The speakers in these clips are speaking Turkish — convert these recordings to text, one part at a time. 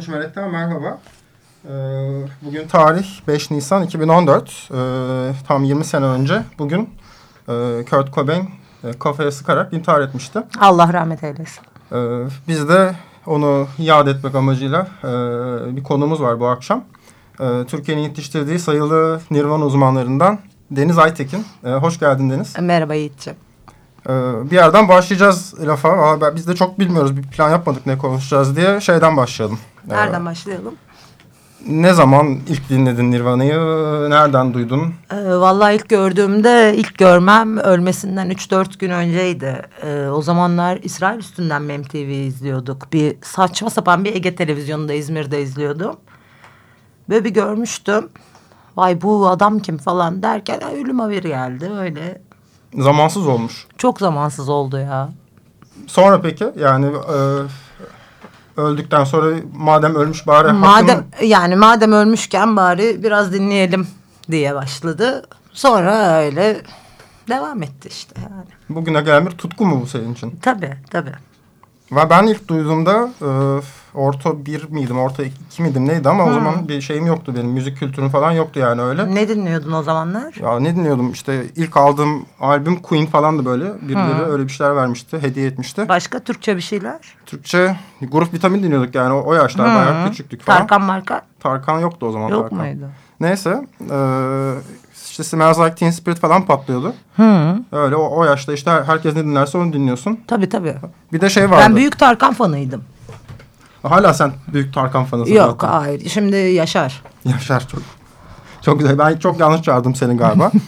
13 Melek'ten merhaba. Ee, bugün tarih 5 Nisan 2014. Ee, tam 20 sene önce bugün e, Kurt Cobain e, kafaya sıkarak intihar etmişti. Allah rahmet eylesin. Ee, biz de onu yad etmek amacıyla e, bir konumuz var bu akşam. Türkiye'nin yetiştirdiği sayılı Nirvana uzmanlarından Deniz Aytekin. Hoş geldin Deniz. Merhaba Yiğit'ciğim. Ee, bir yerden başlayacağız lafa. Aa, biz de çok bilmiyoruz. Bir plan yapmadık ne konuşacağız diye. Şeyden başlayalım. Ee, Nereden başlayalım? Ne zaman ilk dinledin Nirvana'yı? Nereden duydun? Ee, vallahi ilk gördüğümde ilk görmem ölmesinden 3-4 gün önceydi. Ee, o zamanlar İsrail üstünden mi MTV izliyorduk. Bir saçma sapan bir Ege televizyonunda İzmir'de izliyordum. Böyle bir görmüştüm. Vay bu adam kim falan derken "Ay, ölüm haberi geldi öyle. Zamansız olmuş. Çok zamansız oldu ya. Sonra peki yani e, öldükten sonra madem ölmüş bari Madem hakkını- yani madem ölmüşken bari biraz dinleyelim diye başladı. Sonra öyle devam etti işte yani. bugüne gelen bir tutku mu bu senin için? Tabii tabii. Ve ben ilk duyduğumda e, orta bir miydim, orta iki miydim neydi ama o zaman bir şeyim yoktu benim. Müzik kültürüm falan yoktu yani öyle. Ne dinliyordun o zamanlar? Ya ne dinliyordum işte ilk aldığım albüm Queen falandı böyle. Birileri öyle bir şeyler vermişti, hediye etmişti. Başka Türkçe bir şeyler? Türkçe grup vitamin dinliyorduk yani o, o yaşlar bayağı küçüktük falan. Tarkan marka Tarkan yoktu o zaman yok Tarkan. muydu? Neyse e, işte Smells Like Teen Spirit falan patlıyordu. Hı. Öyle o, o yaşta işte her- herkes ne dinlerse onu dinliyorsun. Tabii tabii. Bir de şey vardı. Ben büyük Tarkan fanıydım. Hala sen büyük Tarkan fanısın Yok zaten. hayır. Şimdi Yaşar. Yaşar çok. Çok güzel. Ben çok yanlış çağırdım seni galiba.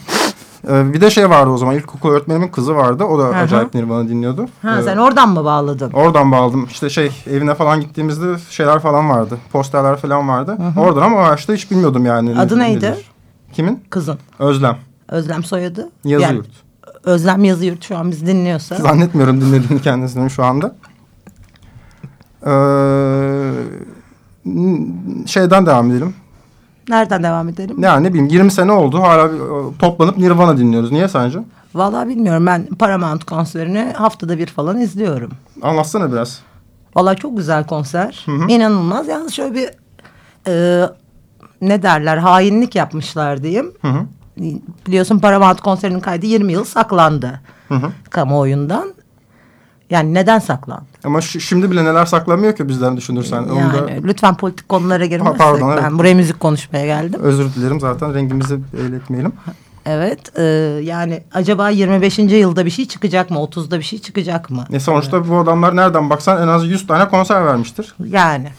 Ee, bir de şey vardı o zaman. İlkokul öğretmenimin kızı vardı. O da hı. acayip Nirvana dinliyordu. Ha, Ee, sen oradan mı bağladın? Oradan bağladım. İşte şey evine falan gittiğimizde şeyler falan vardı. Posterler falan vardı. Oradan ama o yaşta hiç bilmiyordum yani. Adı neydi? nedir. Kimin? Kızın. Özlem. Özlem soyadı. Yazıyurt. Yani Özlem Yazıyurt şu an bizi dinliyorsa. Zannetmiyorum dinlediğini kendisinin şu anda. Ee, şeyden devam edelim. Nereden devam edelim? Yani ne bileyim 20 sene oldu hala toplanıp Nirvana dinliyoruz. Niye sence? Vallahi bilmiyorum. Ben Paramount konserini haftada bir falan izliyorum. Anlatsana biraz. Vallahi çok güzel konser. İnanılmaz. Yalnız şöyle bir e, ne derler hainlik yapmışlar diyeyim. Hı hı. Biliyorsun Paramount konserinin kaydı 20 yıl saklandı Hı hı. kamuoyundan. Yani neden saklandı? Ama şi- şimdi bile neler saklanmıyor ki bizden düşünürsen. Onu Yani da lütfen politik konulara girmezsek. pardon, evet. Ben buraya müzik konuşmaya geldim. özür dilerim zaten rengimizi belli etmeyelim. Evet e, yani acaba 25. yılda bir şey çıkacak mı? 30'da bir şey çıkacak mı? E sonuçta bu adamlar nereden baksan en az 100 tane konser vermiştir. Yani.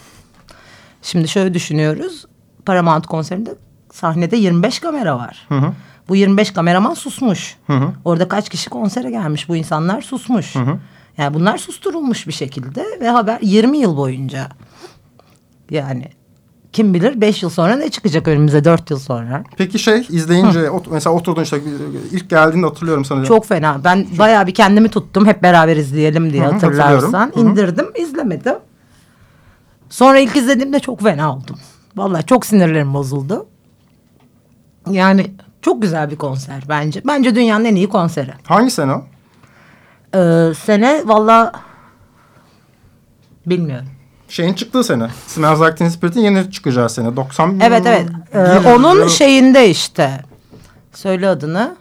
Şimdi şöyle düşünüyoruz. Paramount konserinde sahnede 25 kamera var. Hı hı. Bu 25 kameraman susmuş. Hı hı. Orada kaç kişi konsere gelmiş? Bu insanlar susmuş. hı. Yani bunlar susturulmuş bir şekilde ve haber 20 yıl boyunca. Yani kim bilir 5 yıl sonra ne çıkacak önümüze 4 yıl sonra. Peki şey izleyince ot- mesela oturdun işte ilk geldiğinde hatırlıyorum sanırım. Çok fena. Ben bayağı bir kendimi tuttum. Hep beraber izleyelim diye Hı hı, hatırlarsan. Hı hı. indirdim, izlemedim. Sonra ilk izlediğimde çok fena oldum. Vallahi çok sinirlerim bozuldu. Yani çok güzel bir konser bence. Bence dünyanın en iyi konseri. Hangi sene o? Ee, sene valla bilmiyorum. Şeyin çıktığı sene. Smells Like Teen Spirit'in yeni çıkacağı sene. 90 Evet evet. Ee, onun şeyinde işte. Söyle adını.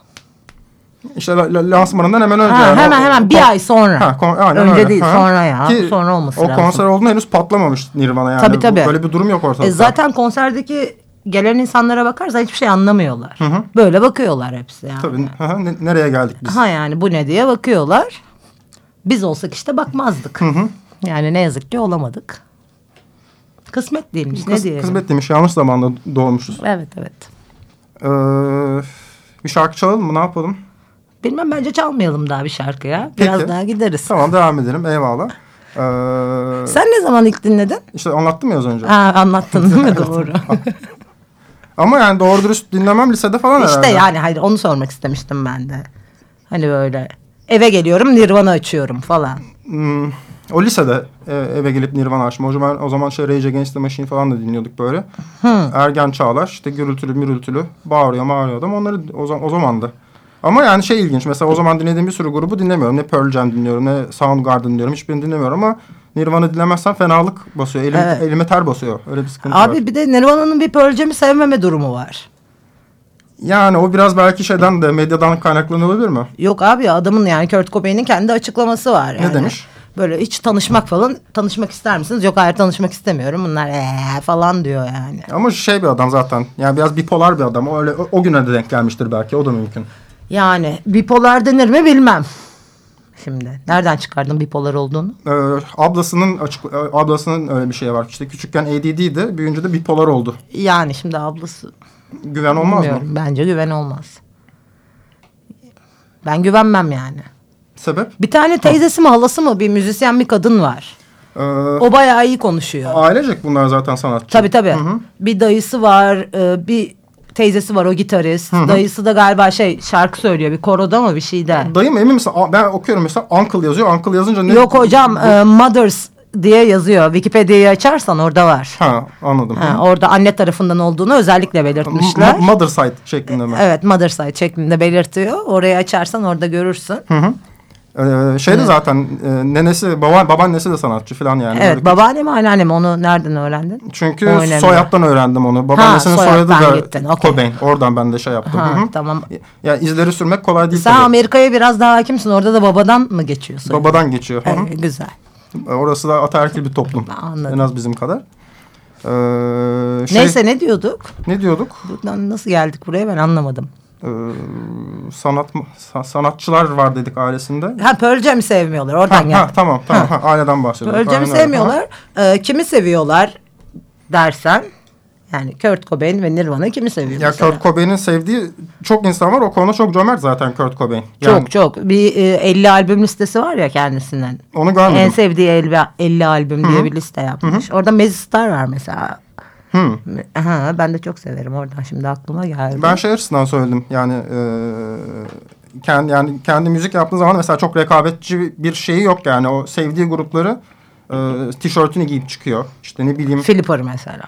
İşte la- la- lansmanından hemen önce. Ha, yani. hemen O- hemen o- bir ay sonra. Ha, aynen Önce öyle. değil Ha. sonra ya. Ki sonra olması o lazım. konser olduğunda henüz patlamamış Nirvana yani. Tabii, tabii. Böyle bir durum yok ortada. E zaten konserdeki gelen insanlara bakarsan hiçbir şey anlamıyorlar. hı. Böyle bakıyorlar hepsi yani. Tabii. hı hı, ne- nereye geldik biz? Ha yani bu ne diye bakıyorlar. Biz olsak işte bakmazdık. Yani ne yazık ki olamadık. Kısmet değilmiş ne Kız, diyelim. kısmet demiş. Yanlış zamanda doğmuşuz. Evet evet. Ee, bir şarkı çalalım mı? Ne yapalım? Bilmem bence çalmayalım daha bir şarkı ya. Biraz Peki. daha gideriz. Tamam devam edelim. Eyvallah. Ee, Sen ne zaman ilk dinledin? işte anlattım ya az önce. Ha, anlattın değil mi? Doğru. Ama yani doğru dürüst dinlemem lisede falan işte herhalde. yani hayır onu sormak istemiştim ben de. Hani böyle eve geliyorum Nirvana açıyorum falan. Hmm, o lisede e, eve gelip Nirvana açma. O zaman, o zaman şey Rage Against the Machine falan da dinliyorduk böyle. Ergen çağlar işte gürültülü mürültülü bağırıyor mağırıyor adam. Onları o, zaman, o zamandı. Ama yani şey ilginç. Mesela o zaman dinlediğim bir sürü grubu dinlemiyorum. Ne Pearl Jam dinliyorum ne Soundgarden dinliyorum. Hiçbirini dinlemiyorum ama Nirvana dinlemezsen fenalık basıyor. Elim, Evet. Elime ter basıyor. Öyle bir sıkıntı var. Abi bir de Nirvana'nın bir Pearl Jam'i sevmeme durumu var. Yani o biraz belki şeyden de medyadan kaynaklanıyor olabilir mi? Yok abi adamın yani Kurt Cobain'in kendi açıklaması var. Yani. demiş? Böyle hiç tanışmak falan tanışmak ister misiniz? Yok hayır tanışmak istemiyorum. Bunlar ee falan diyor yani. Ama şey bir adam zaten. Yani biraz bipolar bir adam. O öyle o, o güne de denk gelmiştir belki. O da mümkün. Yani bipolar denir mi bilmem. Şimdi nereden çıkardın bipolar olduğunu? Ee, ablasının açık e, ablasının öyle bir şey var. İşte küçükken ADD'ydi. Büyüyünce de bipolar oldu. Yani şimdi ablası Güven olmaz bilmiyorum. mı? Bence güven olmaz. Ben güvenmem yani. Sebep? Bir tane teyzesi mi halası mı bir müzisyen bir kadın var. Ee, O bayağı iyi konuşuyor. ailecek bunlar zaten sanatçı. Tabii tabii. Bir dayısı var, e, bir teyzesi var o gitarist. Dayısı da galiba şey şarkı söylüyor bir koroda mı bir şeyde. Dayım emin misin? Ben okuyorum mesela Uncle yazıyor. Uncle yazınca ne? Yok hocam e, Mothers diye yazıyor. Wikipedia'yı açarsan orada var. Ha anladım. Ha, orada anne tarafından olduğunu özellikle belirtmişler. Mother side şeklinde mi? Evet Mother Side şeklinde belirtiyor. Orayı açarsan orada görürsün. Ee, şeyde zaten e, nenesi, baba, babaannesi de sanatçı falan yani. evet Böyle- babaannem anneannem onu nereden öğrendin? Çünkü soyaddan öğrendim onu. Babaannesinin soyadı da gittin, okey. Cobain. Oradan ben de şey yaptım. Ha, Hı hı. tamam. Ya izleri sürmek kolay değil Sen tabii. Amerika'ya biraz daha hakimsin. Orada da babadan mı geçiyorsun? Babadan geçiyor. Hı. Evet, güzel. Orası da ataerkil bir toplum. Anladım. En az bizim kadar. Ee, şey, Neyse ne diyorduk? Ne diyorduk? Buradan nasıl geldik buraya ben anlamadım. Ee, sanat sanatçılar var dedik ailesinde. Ha Pearl Jam'i sevmiyorlar. Oradan Ha, geldi. ha, tamam tamam. Ha, aileden bahsediyoruz. Pearl Jam'i sevmiyorlar. Ee, kimi seviyorlar dersen yani Kurt Cobain ve Nirvana kimi seviyor Ya mesela? Kurt Cobain'in sevdiği çok insan var. O konuda çok cömert zaten Kurt Cobain. Yani Çok çok. Bir e, 50 albüm listesi var ya kendisinden. Onu görmedim. En sevdiği 50, 50 albüm diye bir liste yapmış. Orada Mazzy Star var mesela. Hı. Ha, ben de çok severim oradan şimdi aklıma geldi. Ben şey açısından söyledim. Yani e, kendi yani kendi müzik yaptığı zaman mesela çok rekabetçi bir şeyi yok yani. O sevdiği grupları e, tişörtünü giyip çıkıyor. İşte ne bileyim Flipper mesela.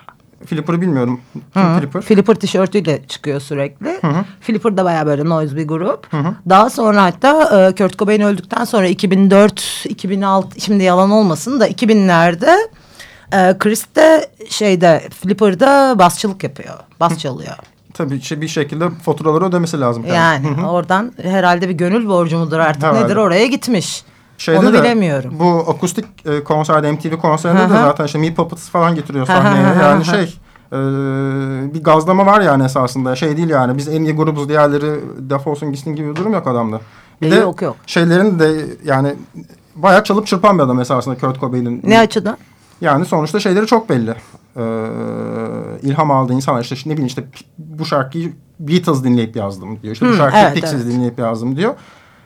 Flipper'ı bilmiyorum. Kim Hı. Flipper? Flipper tişörtüyle çıkıyor sürekli. Flipper da bayağı böyle noise bir grup. Daha sonra hatta e, Kurt Cobain öldükten sonra 2004, 2006 şimdi yalan olmasın da 2000'lerde e, Chris de şeyde Flipper'da basçılık yapıyor. Bas çalıyor. Tabii şey, bir şekilde faturaları ödemesi lazım. Yani oradan herhalde bir gönül borcu mudur artık Herhalde. nedir oraya gitmiş. Şeyde Onu de, bilemiyorum. Bu akustik e, konserde MTV konserinde Hı de zaten işte Me Puppets falan getiriyor sahneye. hı yani şey e, bir gazlama var yani esasında. Şey değil yani biz en iyi grubuz diğerleri defolsun gitsin gibi bir durum yok adamda. Bir E, de yok, yok. şeylerin de yani bayağı çalıp çırpan bir adam esasında Kurt Cobain'in. Ne açıdan? Yani sonuçta şeyleri çok belli. Ee, ilham aldığı insanlar işte ne bileyim işte bu şarkıyı Beatles dinleyip yazdım diyor. İşte bu Hmm, şarkıyı evet, Pixies evet. dinleyip yazdım diyor.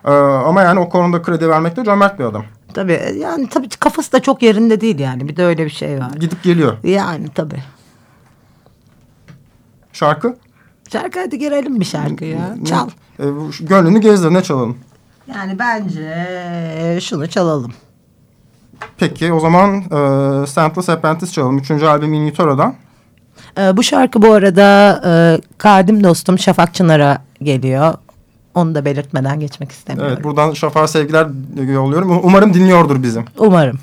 Ee, ama yani o konuda kredi vermekte cömert bir adam. Tabii e, yani tabii kafası da çok yerinde değil yani. Bir de öyle bir şey var. Gidip geliyor. Yani tabii. Şarkı? Şarkı hadi girelim bir şarkı ya. Ne- Çal. Şu gönlünü gezdir ne çalalım? Yani bence şunu çalalım. Peki o zaman e, Sentless Apprentice çalalım. Üçüncü albüm In Utero'dan. Ee, bu şarkı bu arada e, kadim dostum Şafak Çınar'a geliyor. Onu da belirtmeden geçmek istemiyorum. Evet buradan Şafak'a sevgiler yolluyorum. Umarım dinliyordur bizim. Umarım.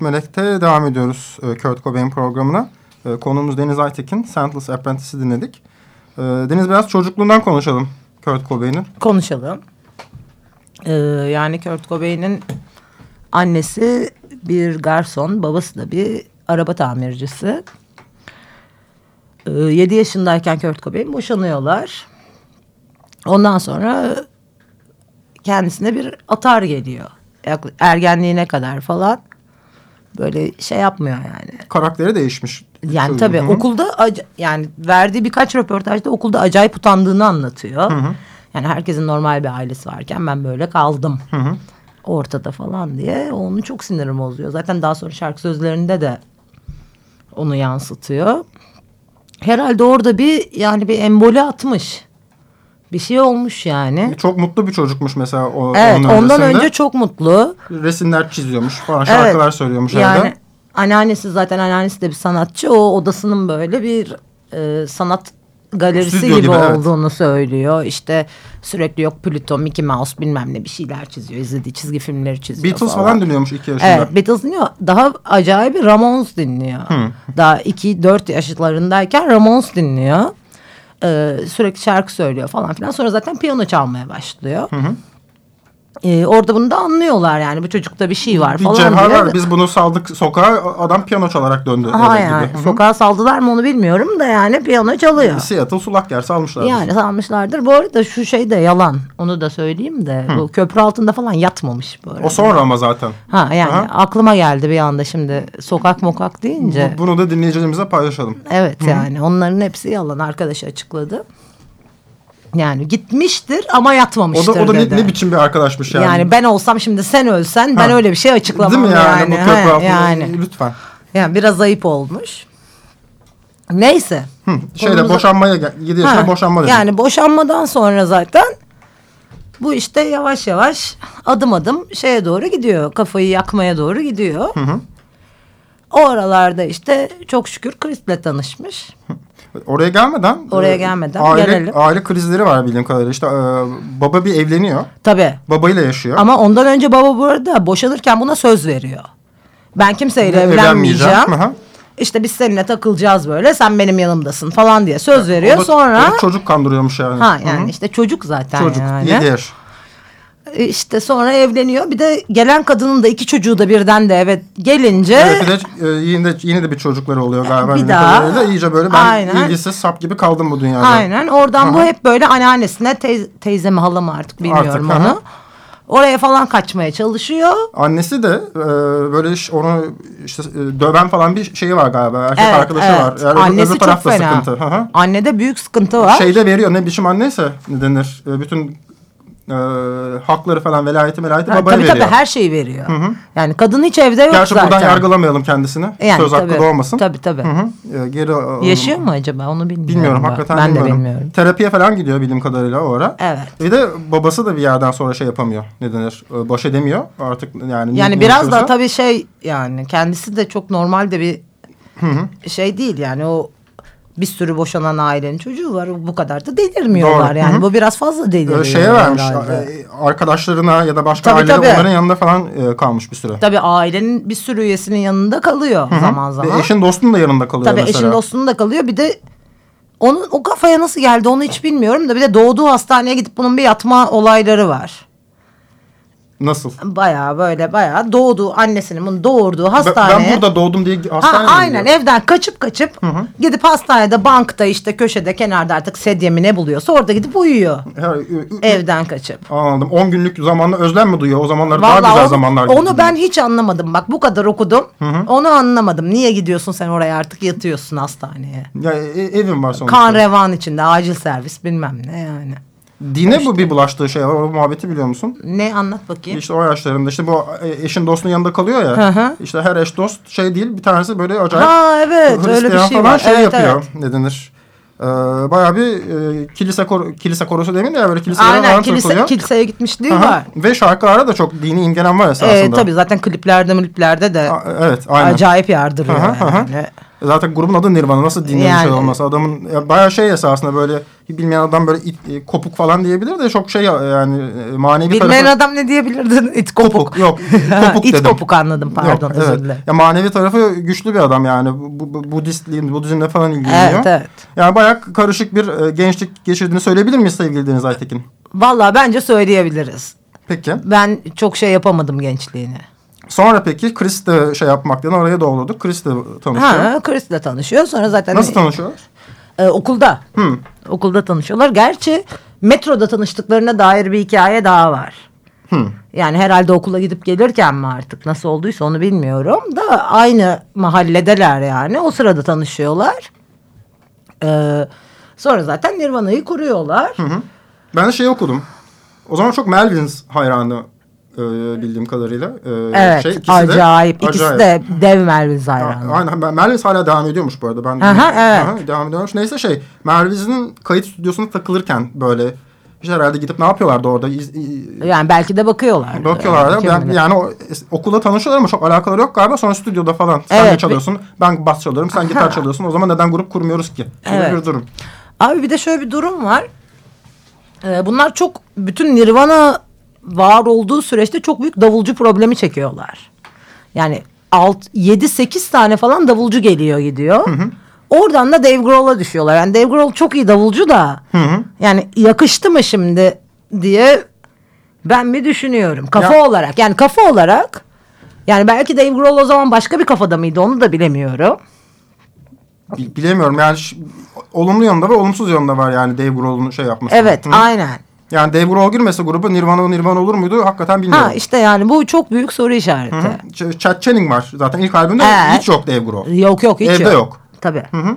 Melek'te devam ediyoruz e, Kurt Cobain programına. E, konuğumuz Deniz Aytekin, Sentless Apprentice'i dinledik. E, Deniz biraz çocukluğundan konuşalım Kurt Cobain'in. Konuşalım. Ee, yani Kurt Cobain'in annesi bir garson, babası da bir araba tamircisi. Ee, 7 yaşındayken Kurt Cobain boşanıyorlar. Ondan sonra kendisine bir atar geliyor. Ergenliğine kadar falan. Böyle şey yapmıyor yani. Karakteri değişmiş. Yani Çocuğun. tabii Hı hı. okulda yani verdiği birkaç röportajda okulda acayip utandığını anlatıyor. Yani herkesin normal bir ailesi varken ben böyle kaldım. Ortada falan diye onu çok sinirim bozuyor. Zaten daha sonra şarkı sözlerinde de onu yansıtıyor. Herhalde orada bir yani bir emboli atmış. Bir şey olmuş yani. Çok mutlu bir çocukmuş mesela o, Evet onun ondan öncesinde. önce çok mutlu. Resimler çiziyormuş falan şarkılar Evet. söylüyormuş Yani evde. anneannesi zaten anneannesi de bir sanatçı. O odasının böyle bir e, sanat galerisi Stüdyo gibi, gibi, evet. olduğunu söylüyor. İşte sürekli yok Pluto, Mickey Mouse bilmem ne bir şeyler çiziyor. İzlediği çizgi filmleri çiziyor Beatles falan dinliyormuş iki yaşında. Evet Beatles dinliyor. Daha acayip Ramones dinliyor. Daha 2-4 yaşlarındayken Ramones dinliyor. Ee, sürekli şarkı söylüyor falan filan. Sonra zaten piyano çalmaya başlıyor. Ee, orada bunu da anlıyorlar yani bu çocukta bir şey var bir falan cevher var. Biz bunu saldık sokağa adam piyano çalarak döndü. Ha yani gibi. Hı hı. sokağa saldılar mı onu bilmiyorum da yani piyano çalıyor. Seattle sulak yer salmışlar. Yani salmışlardır. Bu arada şu şey de yalan. Onu da söyleyeyim de. Bu köprü altında falan yatmamış bu arada. O sonra ama zaten. Ha yani Aha. aklıma geldi bir anda şimdi sokak mokak deyince. Bu- Bunu da dinleyicilerimize paylaşalım. Evet yani onların hepsi yalan arkadaş açıkladı. Yani gitmiştir ama O yatmamıştır da, o da ne, dedi. ne biçim bir arkadaşmış yani. yani. ben olsam şimdi sen ölsen ben Ha. öyle bir şey açıklamam Değil mi yani? yani. Ha, yani. lütfen. yani biraz ayıp olmuş. Neyse. Hı, şeyde Konumuza- boşanmaya gel. 7 yaşında Ha, boşanma dedi. Yani boşanmadan sonra zaten bu işte yavaş yavaş adım adım şeye doğru gidiyor. Kafayı yakmaya doğru gidiyor. O aralarda işte çok şükür Chris'le tanışmış. Oraya gelmeden Oraya e, gelmeden aile, gelelim. aile krizleri var bildiğim kadarıyla. İşte e, baba bir evleniyor. Tabii. Babayla yaşıyor. Ama ondan önce baba bu arada boşanırken buna söz veriyor. Ben kimseyle Evlenmeyeceğim. evlenmeyeceğim. İşte biz seninle takılacağız böyle. Sen benim yanımdasın falan diye söz veriyor. O da- Sonra o da çocuk kandırıyormuş yani. ha yani Hı hı. işte çocuk zaten Çocuk yani. 7 yaş. E, İşte sonra evleniyor. Bir de gelen kadının da iki çocuğu da birden de evet gelince Evet bir de e, yine de yine de bir çocukları oluyor galiba. Bir daha. kadarıyla. İyice böyle ben Aynen. ilgisiz sap gibi kaldım bu dünyada. aynen oradan bu Aha. hep böyle anneannesine teyze, teyze mi hala mı artık bilmiyorum Artık, aha. onu. Oraya falan kaçmaya çalışıyor. Annesi de e, böyle onu işte e, döven falan bir şeyi var galiba. Erkek Evet, arkadaşı evet. var. Yani Annesi öbür çok fena. sıkıntı. Hı hı. Annede büyük sıkıntı var. Şeyde veriyor ne biçim anneyse ne denir. E, bütün e, hakları falan velayeti velayeti Ha, babaya tabii veriyor. tabii her şeyi veriyor. Yani kadın hiç evde yok Gerçi zaten. buradan yargılamayalım kendisini. Yani Söz hakkı tabii, da olmasın. Tabii tabii. Hı hı. E, geri alalım. Yaşıyor mu acaba onu bilmiyorum. Bilmiyorum ben. hakikaten ben bilmiyorum. de bilmiyorum. Terapiye falan gidiyor bildiğim kadarıyla o ara. Evet. Bir de babası da bir yerden sonra şey yapamıyor. Ne denir? E, Baş edemiyor. Artık yani ne- Yani ne biraz da yaşıyorsa. tabii şey yani kendisi de çok normal de bir şey değil yani o bir sürü boşanan ailenin çocuğu var bu kadar da delirmiyorlar Doğru, yani hı hı. bu biraz fazla deliriyor. Ee, şeye vermiş herhalde. e, arkadaşlarına ya da başka Tabii, aileler tabii. onların yanında falan e, kalmış bir süre. Tabii ailenin bir sürü üyesinin yanında kalıyor zaman zaman. Ve eşin dostun da yanında kalıyor Tabii mesela. eşin dostunun da kalıyor bir de onun o kafaya nasıl geldi onu hiç bilmiyorum da bir de doğduğu hastaneye gidip bunun bir yatma olayları var. Nasıl? Bayağı böyle bayağı doğduğu annesinin bunu doğurduğu Ben, hastaneye. ben burada doğdum diye Ha, hastaneye mi aynen gidiyor? evden kaçıp kaçıp gidip hastanede bankta işte köşede kenarda artık sedye mi ne buluyorsa orada gidip uyuyor. Ha, Evden kaçıp. Anladım. 10 günlük zamanla özlem mi duyuyor? O zamanlar daha Vallahi güzel onu, zamanlar. onu ben hiç anlamadım. Bak bu kadar okudum. Onu anlamadım. Niye gidiyorsun sen oraya artık yatıyorsun hastaneye? Ya, e- evim var sonuçta. Kan revan içinde acil servis bilmem ne yani. Dine bu bir bulaştığı şey var. O muhabbeti biliyor musun? Ne anlat bakayım. İşte o yaşlarında işte bu e, eşin dostunun yanında kalıyor ya. Hı hı. İşte her eş dost şey değil. Bir tanesi böyle acayip Ha evet öyle bir Hristiyan şey falan var. şey evet, yapıyor. evet. Ne denir? Ee, bayağı bir e, kilise kor kilise korosu demin de ya böyle kiliseye Aynen kilise, takılıyor. kiliseye gitmişliği Aha. var. Ve şarkılarda da çok dini imgenen var esasında. Ee, tabii zaten kliplerde kliplerde de A- evet aynen. acayip yardırıyor Aha, aha. Zaten grubun adı Nirvana. Nasıl dinle bir Yani- olmasa. Adamın ya bayağı şey esasında böyle bilmeyen adam böyle it, e, kopuk falan diyebilir de çok şey ya- yani e, manevi Bilmeyen tarafı. adam ne diyebilirdin? İt kopuk. Kopuk. Yok. Kopuk İt dedim. kopuk anladım pardon Yok, özür evet. dilerim. Ya manevi tarafı güçlü bir adam yani. Bu, bu, Budistliğin, Budizmle falan ilgileniyor. Evet evet. Yani bayağı karışık bir e, gençlik geçirdiğini söyleyebilir miyiz sevgili Deniz Aytekin? Vallahi bence söyleyebiliriz. Peki. Ben çok şey yapamadım gençliğini. Sonra peki Chris de şey yapmaktan oraya doğruladık. Chris de tanışıyor. Ha, Chris'le tanışıyor. Sonra zaten Nasıl tanışıyorlar? e, okulda. Hı. Okulda tanışıyorlar. Gerçi metroda tanıştıklarına dair bir hikaye daha var. Hı. Yani herhalde okula gidip gelirken mi artık nasıl olduysa onu bilmiyorum da aynı mahalledeler yani. O sırada tanışıyorlar. Ee, sonra zaten Nirvana'yı kuruyorlar. Hı hı. Ben de şey okudum. O zaman çok Melvins hayranı e, bildiğim kadarıyla. E, Evet şey, ikisi de- acayip. İkisi de dev Melvins A- hayranı. Aynen. Melvins hala devam ediyormuş bu arada. Ben Aha, evet. Aha, devam ediyormuş. Neyse şey Melvins'in kayıt stüdyosuna takılırken böyle işte herhalde gidip ne yapıyorlardı orada? İz- i- Yani belki de bakıyorlar. Bakıyorlar. Bilir. yani o, okulda tanışıyorlar ama çok alakaları yok galiba. Sonra stüdyoda falan. Sen Evet, ne çalıyorsun? Ben bas çalıyorum. Sen gitar çalıyorsun. O zaman neden grup kurmuyoruz ki? Gibi Evet. bir durum. Abi bir de şöyle bir durum var. Ee, bunlar çok bütün Nirvana var olduğu süreçte çok büyük davulcu problemi çekiyorlar. Yani 7-8 tane falan davulcu geliyor gidiyor. Oradan da Dave Grohl'a düşüyorlar. Yani Dave Grohl çok iyi davulcu da. Yani yakıştı mı şimdi diye ben bir düşünüyorum. Kafa Ya- olarak yani kafa olarak yani belki Dave Grohl o zaman başka bir kafada mıydı onu da bilemiyorum. Bi- Bilemiyorum yani olumlu yanında ve olumsuz yanında var yani Dave Grohl'un şey yapması. Evet Hı. aynen. Yani Dave Grohl girmese grubu Nirvana Nirvana olur muydu? Hakikaten bilmiyorum. Ha işte yani bu çok büyük soru işareti. Hı hı. Ch- Chad Channing var zaten ilk albümde Evet. hiç yok Dave Grohl. Yok yok hiç Evde yok. yok. Tabii. hı.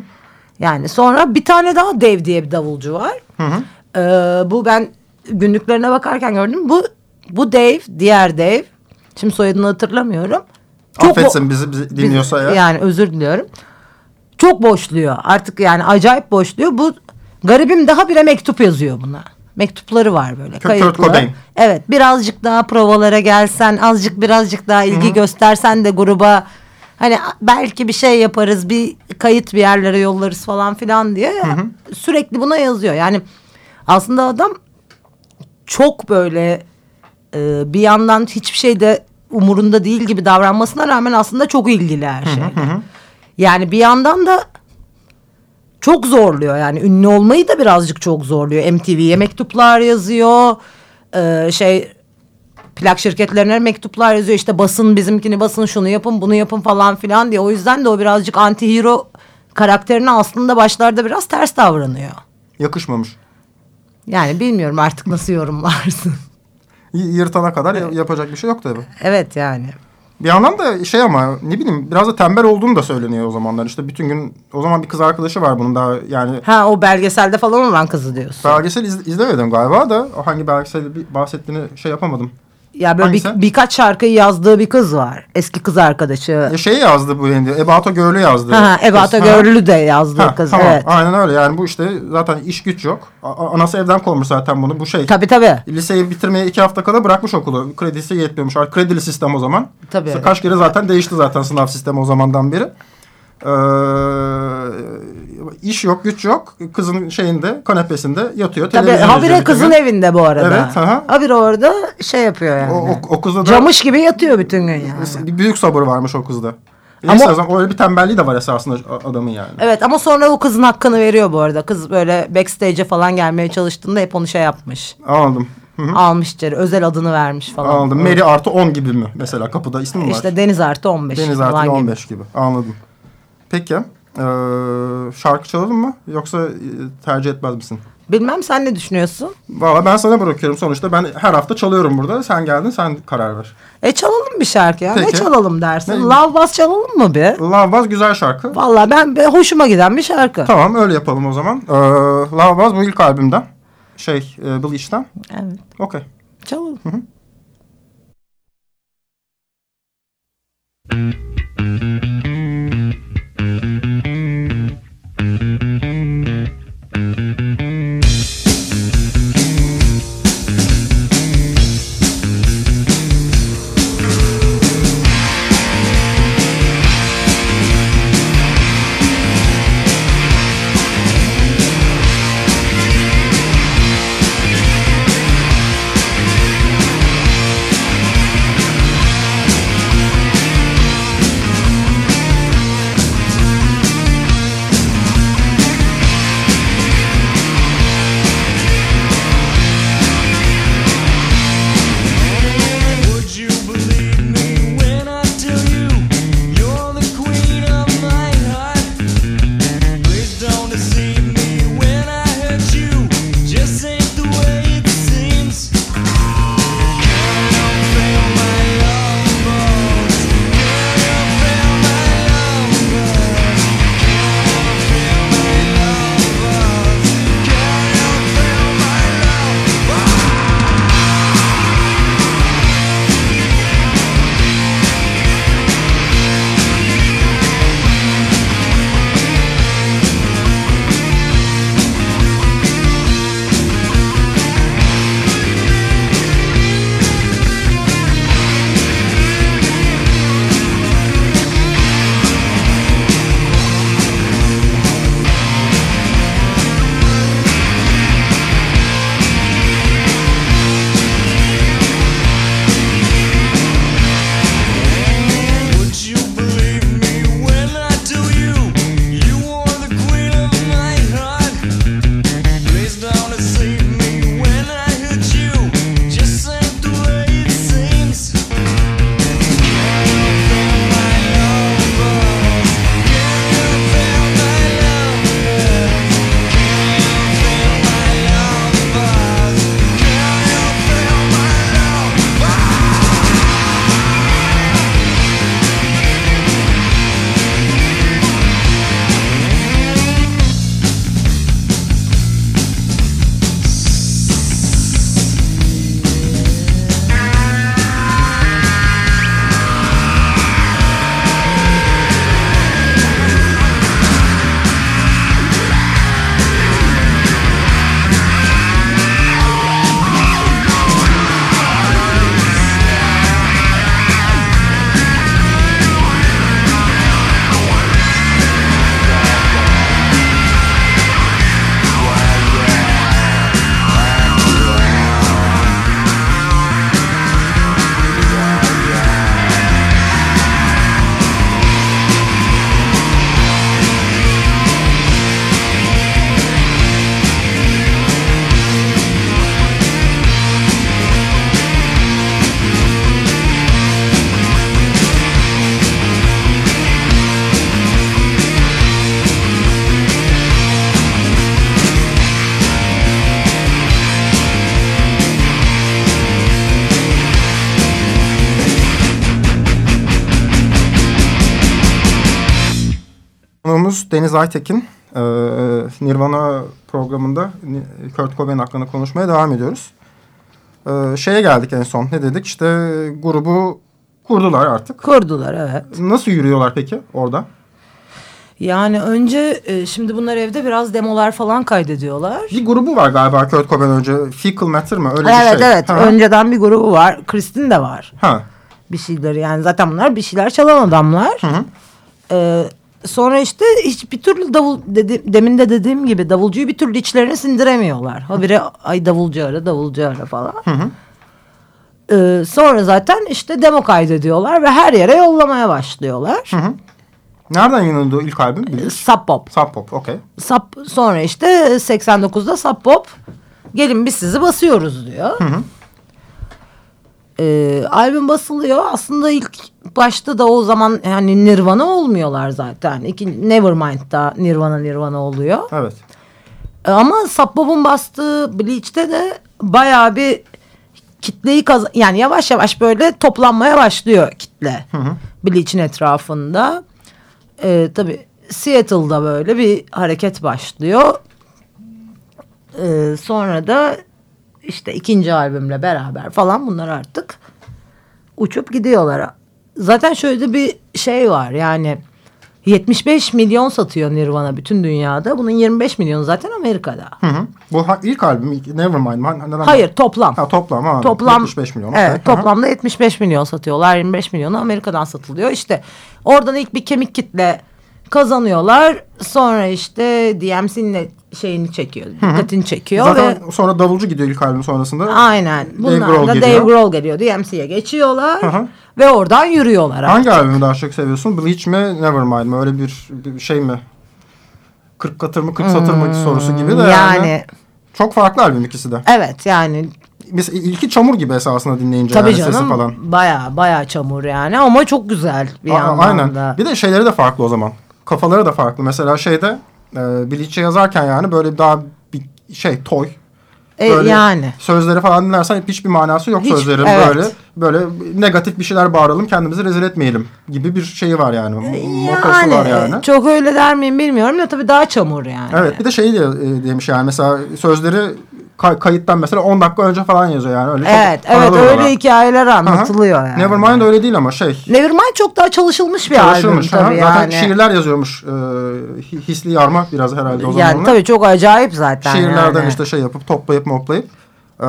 Yani sonra bir tane daha Dave diye bir davulcu var. Ee, bu ben günlüklerine bakarken gördüm. Bu bu Dave, diğer Dave. Şimdi soyadını hatırlamıyorum. Çok Affetsin bizi, bizi dinliyorsa ya. Yani özür diliyorum. Çok boşluyor. Artık yani acayip boşluyor. Bu garibim daha bire mektup yazıyor buna. Mektupları var böyle Kurt kayıtlı. Cobain. Evet birazcık daha provalara gelsen azıcık birazcık daha ilgi göstersen de gruba hani belki bir şey yaparız bir kayıt bir yerlere yollarız falan filan diye sürekli buna yazıyor. Yani aslında adam çok böyle e, bir yandan hiçbir şeyde umurunda değil gibi davranmasına rağmen aslında çok ilgili her şeyle. Yani bir yandan da çok zorluyor yani ünlü olmayı da birazcık çok zorluyor. MTV'ye mektuplar yazıyor. Ee, şey plak şirketlerine mektuplar yazıyor. İşte basın bizimkini basın şunu yapın bunu yapın falan filan diye. O yüzden de o birazcık anti-hero karakterine aslında başlarda biraz ters davranıyor. Yakışmamış. Yani bilmiyorum artık nasıl yorumlarsın. Y- Yırtana kadar ya- yapacak bir şey yok tabii. evet yani. Bir yandan da şey ama ne bileyim biraz da tembel olduğunu da söyleniyor o zamanlar. İşte bütün gün o zaman bir kız arkadaşı var bunun daha yani Ha o belgeselde falan olan kızı diyorsun. belgesel iz- izlemedim galiba da o hangi belgesel bir bahsettiğini şey yapamadım. Ya böyle bir- birkaç şarkıyı yazdığı bir kız var. Eski kız arkadaşı. E, şey yazdı bu yeni Ebato Görlü yazdı. Ha, Ebat Kız. Görlü de yazdığı Ha, kız. tamam. Evet. Aynen öyle yani bu işte zaten iş güç yok. A- anası evden kovmuş zaten bunu bu şey. Tabii tabii. Liseyi bitirmeye iki hafta kala bırakmış okulu. Kredisi yetmiyormuş. Artık kredili sistem o zaman. Tabii. Kaç kere zaten değişti zaten sınav sistemi o zamandan beri. Ee, iş yok, güç yok. Kızın şeyinde, kanepesinde yatıyor. Tabii habire kızın gün. evinde bu arada. Evet, aha. Habire orada şey yapıyor yani. O, o, o kızda da Camış gibi yatıyor bütün gün yani. büyük sabır varmış o kızda. Ama- o öyle bir tembelliği de var esasında adamın yani. Evet ama sonra o kızın hakkını veriyor bu arada. Kız böyle backstage'e falan gelmeye çalıştığında hep onu şey yapmış. Anladım. Hı hı. Almış içeri. Özel adını vermiş falan. Anladım. Mary artı 10 gibi mi? Mesela kapıda ismi mi var? İşte Deniz artı 15. Deniz artı gibi. 15 gibi. Anladım. Peki. Ee, şarkı çalalım mı? Yoksa e, tercih etmez misin? Bilmem sen ne düşünüyorsun? Valla ben sana bırakıyorum sonuçta. Ben her hafta çalıyorum burada. Sen geldin sen karar ver. E çalalım bir şarkı ya. Ne Peki. çalalım dersin? Ne- Love Bus çalalım mı bir? Love Was güzel şarkı. Vallahi ben be- hoşuma giden bir şarkı. Tamam öyle yapalım o zaman. Ee, Love Was bu ilk albümden. Şey e, Bleach'ten. Evet. Okey. Çalalım. Thank Deniz Aytekin. Ee, Nirvana programında Kurt Cobain hakkında konuşmaya devam ediyoruz. Ee, şeye geldik en son. Ne dedik? İşte grubu kurdular artık. Kurdular evet. Nasıl yürüyorlar peki orada? Yani önce e, şimdi bunlar evde biraz demolar falan kaydediyorlar. Bir grubu var galiba Kurt Cobain önce. Fecal Matter mı? Öyle evet bir şey. evet. Ha. Önceden bir grubu var. Kristin de var. Ha. Bir şeyleri yani zaten bunlar bir şeyler çalan adamlar. Hı hı. Ee, sonra işte hiçbir türlü davul dedi, demin de dediğim gibi davulcuyu bir türlü içlerine sindiremiyorlar. Habire ay davulcu ara davulcu ara falan. Hı hı. Ee, sonra zaten işte demo kaydediyorlar ve her yere yollamaya başlıyorlar. Hı hı. Nereden yayınlandı ilk albüm? Bilir. Sub Pop. Sub Pop, okey. Sub, sonra işte 89'da Sub Pop gelin biz sizi basıyoruz diyor. Hı hı. Ee, albüm basılıyor. Aslında ilk başta da o zaman yani Nirvana olmuyorlar zaten. İki, Nevermind'da Nirvana Nirvana oluyor. Evet. Ee, ama Sub Pop'un bastığı Bleach'te de bayağı bir kitleyi kaz yani yavaş yavaş böyle toplanmaya başlıyor kitle. Hı hı. Bleach'in etrafında. Ee, tabii Seattle'da böyle bir hareket başlıyor. Ee, sonra da işte ikinci albümle beraber falan bunlar artık uçup gidiyorlar. Zaten şöyle bir şey var yani 75 milyon satıyor Nirvana bütün dünyada. Bunun 25 milyonu zaten Amerika'da. Hı hı. Bu ilk albüm Nevermind mi? Neden Hayır toplam. Ha, toplam ha. Toplam 75 milyon. Evet, okey. Hı hı. toplamda 75 milyon satıyorlar. 25 milyonu Amerika'dan satılıyor. İşte oradan ilk bir kemik kitle kazanıyorlar. Sonra işte DMC'nin şeyini çekiyor. Dikkatini çekiyor Zaten ve sonra davulcu gidiyor ilk albüm sonrasında. aynen. Bunlar Grohl da geliyor. Dave Grohl geliyor. DMC'ye geçiyorlar Hı hı. ve oradan yürüyorlar. Hangi albümü daha çok seviyorsun? Bleach mi, Nevermind mi? Öyle bir, bir şey mi? 40 katır mı, 40 satır mı sorusu gibi de yani. Hmm, yani Çok farklı albüm ikisi de. evet yani Biz ilki çamur gibi esasında dinleyince tabii yani sesi canım falan. baya baya çamur yani ama çok güzel bir A- yandan aynen. da. Bir de şeyleri de farklı o zaman. Kafaları da farklı. Mesela şeyde e, Bleach'e yazarken yani böyle daha bir şey toy. E, Böyle yani. Sözleri falan dinlersen hiçbir manası yok Hiç, sözlerin. evet. Böyle böyle negatif bir şeyler bağıralım kendimizi rezil etmeyelim gibi bir şeyi var yani. Motosu var yani. Çok öyle der miyim bilmiyorum da tabii daha çamur yani. Evet bir de şey diye, e, demiş yani mesela sözleri kay- kayıttan mesela 10 dakika önce falan yazıyor yani. Öyle Evet, evet öyle oralar. hikayeler Aha. anlatılıyor yani. Nevermind öyle değil ama şey. Nevermind çok daha çalışılmış bir Çalışılmış. albüm ha. tabii Zaten yani. şiirler yazıyormuş. E, hi- hisli yarma biraz herhalde o yani zamanlar. tabii çok acayip zaten Şiirlerden yani. işte şey yapıp toplayıp moplayıp. Ee,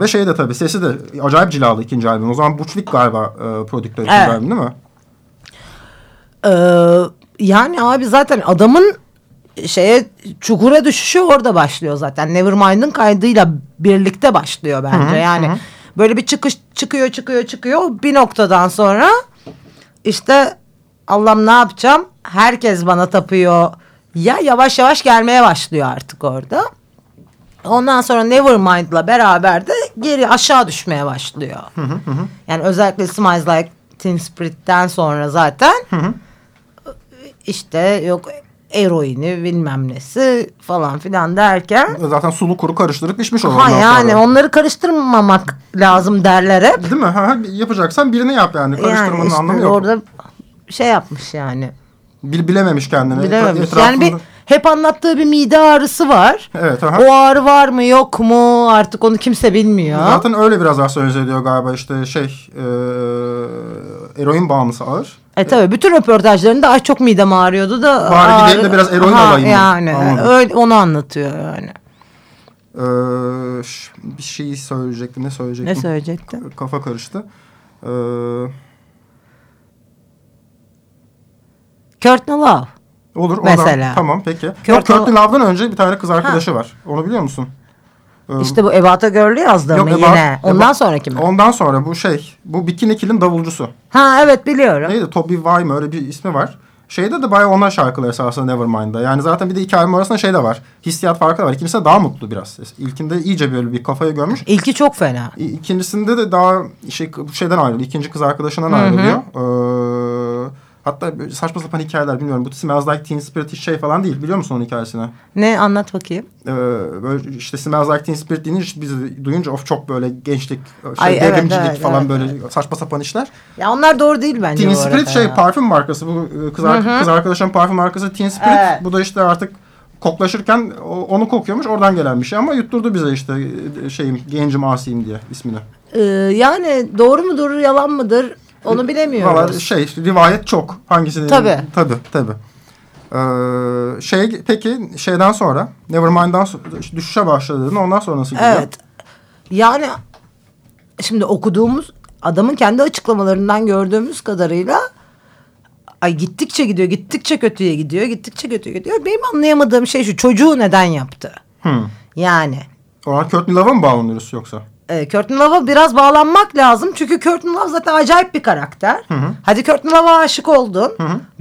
ve şey de tabii sesi de acayip cilalı ikinci albüm. O zaman Butchwick galiba e, prodüktör ikinci Evet. albüm değil mi? Ee, yani abi zaten adamın şeye çukura düşüşü orada başlıyor zaten. Nevermind'ın kaydıyla birlikte başlıyor bence. yani böyle bir çıkış çıkıyor çıkıyor çıkıyor bir noktadan sonra işte Allah'ım ne yapacağım? Herkes bana tapıyor. Ya yavaş yavaş gelmeye başlıyor artık orada. Ondan sonra Nevermind'la beraber de geri aşağı düşmeye başlıyor. Yani özellikle Smiles Like Teen Spirit'ten sonra zaten işte yok eroini bilmem nesi falan filan derken Zaten sulu kuru karıştırıp içmiş olur. ha yani sonra. onları karıştırmamak lazım derler hep. Değil mi? Ha, yapacaksan birini yap yani. Karıştırmanın Yani işte anlamı yok. orada şey yapmış yani. Bil, bilememiş kendini. Bilememiş. Yani bir hep anlattığı bir mide ağrısı var. Evet. Aha. O ağrı var mı yok mu artık onu kimse bilmiyor. Zaten öyle biraz daha söz ediyor galiba işte şey e, eroin bağımlısı ağır. E tabi bütün röportajlarında ay çok midem ağrıyordu da. Bari gideyim de biraz eroin alayım mı? Yani Anladım. öyle, onu anlatıyor yani. Ee, bir şey söyleyecektim. Ne söyleyecektim? Ne söyleyecektin? Kafa karıştı. Ee, Courtney Love. Olur. Mesela. da- tamam peki. Yok Courtney Love'dan önce bir tane kız arkadaşı var. Onu biliyor musun? Ee, İşte bu Ebata Girl'ü yazdı yok, mı yine? Ondan sonraki mi? Ondan sonra bu şey. Bu Bikini Kill'in davulcusu. Ha evet biliyorum. Neydi? Toby Vay mı? Öyle bir ismi var. Şeyde de bayağı onlar şarkılar esasında Nevermind'da. Yani zaten bir de iki albüm arasında şey de var. Hissiyat farkı da var. İkincisinde daha mutlu biraz. İlkinde iyice böyle bir kafayı görmüş. İlki çok fena. İkincisinde de daha şey bu şeyden ayrılıyor. İkinci kız arkadaşından ayrılıyor. Ee, Hatta böyle saçma sapan hikayeler bilmiyorum. Bu Smells Like Teen Spirit şey falan değil. Biliyor musun onun hikayesini? Ne anlat bakayım. Ee, böyle işte Smells Like Teen Spirit deyince biz duyunca of çok böyle gençlik, şey, Ay, evet, devrimcilik evet, falan evet, böyle saçma sapan işler. Ya onlar doğru değil bence Teen Spirit şey ya. parfüm markası. Bu e, kız, ar- kız arkadaşım parfüm markası Teen Spirit. Evet. Bu da işte artık koklaşırken onu kokuyormuş. Oradan gelen bir şey ama yutturdu bize işte e, şeyim gencim asiyim diye ismini. Ee, yani doğru mudur yalan mıdır onu bilemiyoruz. Valla şey rivayet çok. Hangisini? Tabii. Tabii tabii. Ee, şey peki şeyden sonra Nevermind'dan düşüşe başladığını ondan sonra nasıl gidiyor? Evet. Yani şimdi okuduğumuz adamın kendi açıklamalarından gördüğümüz kadarıyla ay gittikçe gidiyor, gittikçe kötüye gidiyor, gittikçe kötüye gidiyor. Benim anlayamadığım şey şu çocuğu neden yaptı? Hmm. Yani Ona Courtney Love'a mı bağlanıyoruz yoksa? E, Courtney Love'a biraz bağlanmak lazım. Çünkü Courtney Love zaten acayip bir karakter. Hadi Courtney Love'a aşık oldun.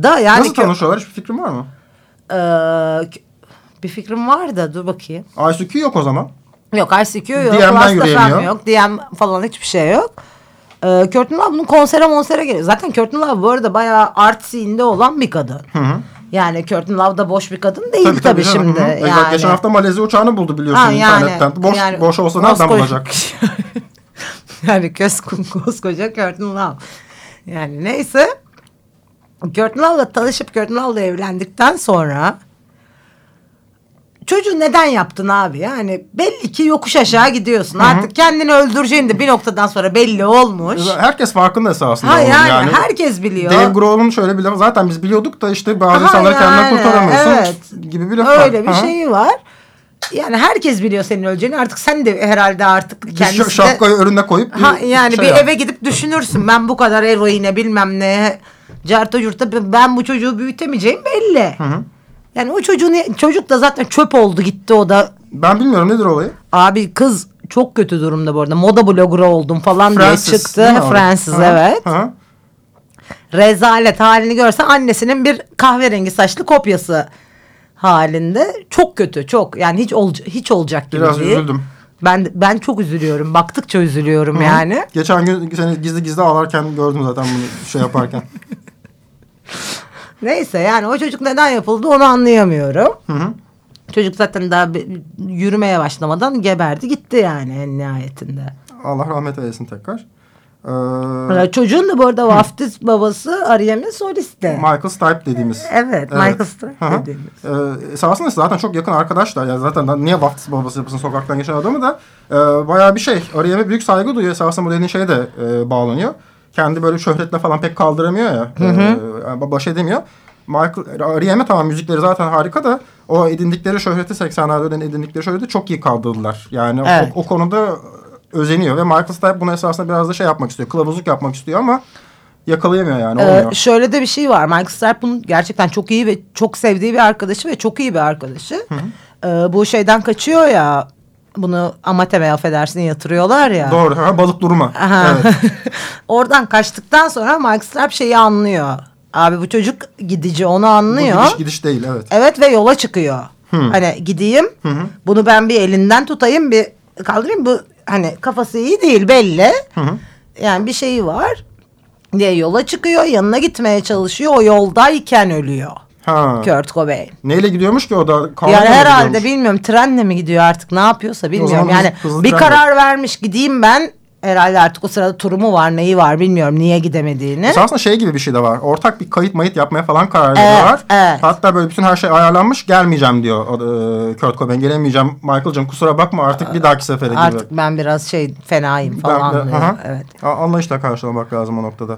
Da yani nasıl tanışıyorlar? Hiçbir fikrin var mı? Ee, bir fikrim var da dur bakayım. ICQ yok o zaman. Yok ICQ yok. DM'den yürüyemiyor. yok. DM falan hiçbir şey yok. Ee, Courtney Love bunun konsere monsere geliyor. Zaten Courtney Love bu arada bayağı art scene'de olan bir kadın. Yani Courtney Love da boş bir kadın değil tabii, canım. şimdi. Hı hı. Yani. Geçen hafta Malezya uçağını buldu biliyorsun Ha, yani- internetten. Boş, yani boş olsa nereden koskoca- bulacak? yani köz, koskoca Courtney Love. Yani neyse. Courtney Love'la tanışıp Courtney Love'la evlendikten sonra çocuğu neden yaptın abi? Yani belli ki yokuş aşağı gidiyorsun. Artık kendini öldüreceğin de bir noktadan sonra belli olmuş. Herkes farkında esasında. Ha onun yani, herkes biliyor. Dave Grohl'un şöyle bir lafı zaten biz biliyorduk da işte bazı insanları yani, kurtaramıyorsun evet. gibi bir laf var. Öyle bir Aha. şeyi var. Yani herkes biliyor senin öleceğini. Artık sen de herhalde artık kendisi de- şapkayı önüne koyup bir Ha, yani şey bir yap. eve gidip düşünürsün. Ben bu kadar eroine bilmem ne carta curta ben bu çocuğu büyütemeyeceğim belli. Yani o çocuğun çocuk da zaten çöp oldu gitti o da. Ben bilmiyorum nedir olayı. Abi kız çok kötü durumda bu arada. Moda bloggerı oldum falan Francis, diye çıktı. Francis Aha, evet. aha. Rezalet halini görse annesinin bir kahverengi saçlı kopyası halinde. Çok kötü çok. Yani hiç ol, hiç olacak gibi Biraz değil. üzüldüm. Ben ben çok üzülüyorum. Baktıkça üzülüyorum yani. Geçen gün seni gizli gizli ağlarken gördüm zaten bunu şey yaparken. Neyse yani o çocuk neden yapıldı onu anlayamıyorum. Çocuk zaten daha yürümeye başlamadan geberdi gitti yani en nihayetinde. Allah rahmet eylesin tekrar. Ee, Çocuğun da bu arada vaftiz babası Ariem'in solisti. Michael Stipe dediğimiz. Evet, Michael Stipe Hı hı. dediğimiz. Ee, esasında zaten çok yakın arkadaşlar. Yani zaten niye vaftiz babası yapısın sokaktan geçen adamı da e, bayağı bir şey. Ariem'e büyük saygı duyuyor. Esasında bu dediğin şeye de e, bağlanıyor. Kendi böyle şöhretle falan pek kaldıramıyor ya. E, yani baş edemiyor. Michael Ariem'e tamam müzikleri zaten harika da o edindikleri şöhreti 80'lerde edindikleri şöhreti çok iyi kaldırdılar. Yani Evet. o, o konuda özeniyor ve Michael Stipe bunu esasında biraz da şey yapmak istiyor. Kılavuzluk yapmak istiyor ama yakalayamıyor yani. Ee, Olmuyor. şöyle de bir şey var. Michael Stipe bunun gerçekten çok iyi ve çok sevdiği bir arkadaşı ve çok iyi bir arkadaşı. Ee, bu şeyden kaçıyor ya. Bunu Amatem'e affedersin yatırıyorlar ya. Doğru. Ha, balık durma. Aha. Evet. Oradan kaçtıktan sonra Michael Stipe şeyi anlıyor. Abi bu çocuk gidici onu Bu anlıyor. gidiş gidiş değil evet. Evet ve yola çıkıyor. Hani gideyim bunu ben bir elinden tutayım bir kaldırayım bu hani kafası iyi değil belli. Yani bir şeyi var diye yola çıkıyor yanına gitmeye çalışıyor o yoldayken ölüyor Ha. Kurt Cobain. Neyle gidiyormuş ki o da? Kalkınca Yani herhalde gidiyormuş? bilmiyorum trenle mi gidiyor artık ne yapıyorsa bilmiyorum. Yani hızlı- hızlı bir karar vermiş gideyim ben herhalde artık o sırada turumu var neyi var bilmiyorum niye gidemediğini. Esasında şey gibi bir şey de var. Ortak bir kayıt mayıt yapmaya falan karar veriyorlar. evet. Hatta böyle bütün her şey ayarlanmış. Gelmeyeceğim diyor e, Kurt Cobain. Gelemeyeceğim Michael'cığım kusura bakma artık bir dahaki sefere gibi. Artık ben biraz şey fenayım falan Ben- diyor. Aha. Evet. Anlayışla karşılamak lazım o noktada.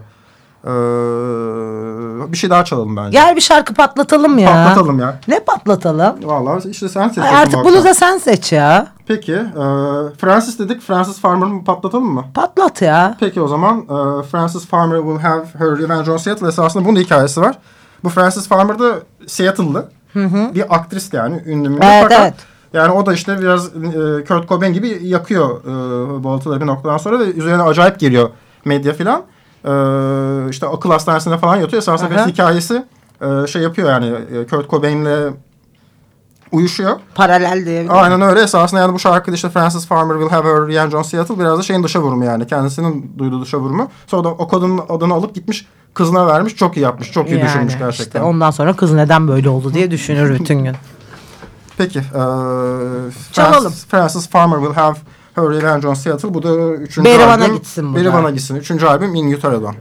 Ee, bir şey daha çalalım bence. Gel bir şarkı patlatalım ya. Patlatalım ya. Ne patlatalım? Vallahi işte sen seç. Ay, artık bunu da sen seç ya. Peki. e, Francis dedik. Francis Farmer'ı patlatalım mı? Patlat ya. Peki o zaman e, Francis Farmer will have her revenge on Seattle. Esasında bunun hikayesi var. Bu Francis Farmer da Seattle'lı. Bir aktris yani ünlü mü? Evet, Fakat evet. yani o da işte biraz e, Kurt Cobain gibi yakıyor e, baltaları bir noktadan sonra ve üzerine acayip geliyor medya filan. E, işte akıl hastanesinde falan yatıyor. Aha. biraz hikayesi e, şey yapıyor yani e, Kurt Cobain'le uyuşuyor. Paralel diye. Aynen öyle. Esasında yani bu şarkıda işte Francis Farmer Will Have Her Revenge on Seattle biraz da şeyin dışa vurumu yani. Kendisinin duyduğu dışa vurumu. Sonra da o kadının adını alıp gitmiş kızına vermiş. Çok iyi yapmış. Çok iyi Yani düşünmüş işte gerçekten. ondan sonra kız neden böyle oldu diye düşünür bütün gün. Peki. E, Çalalım. Francis, Francis Farmer will have her revenge on Seattle. Bu da üçüncü Berivan'a albüm. gitsin. Berivan'a gitsin. Üçüncü albüm In Utero'dan.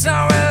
sorrow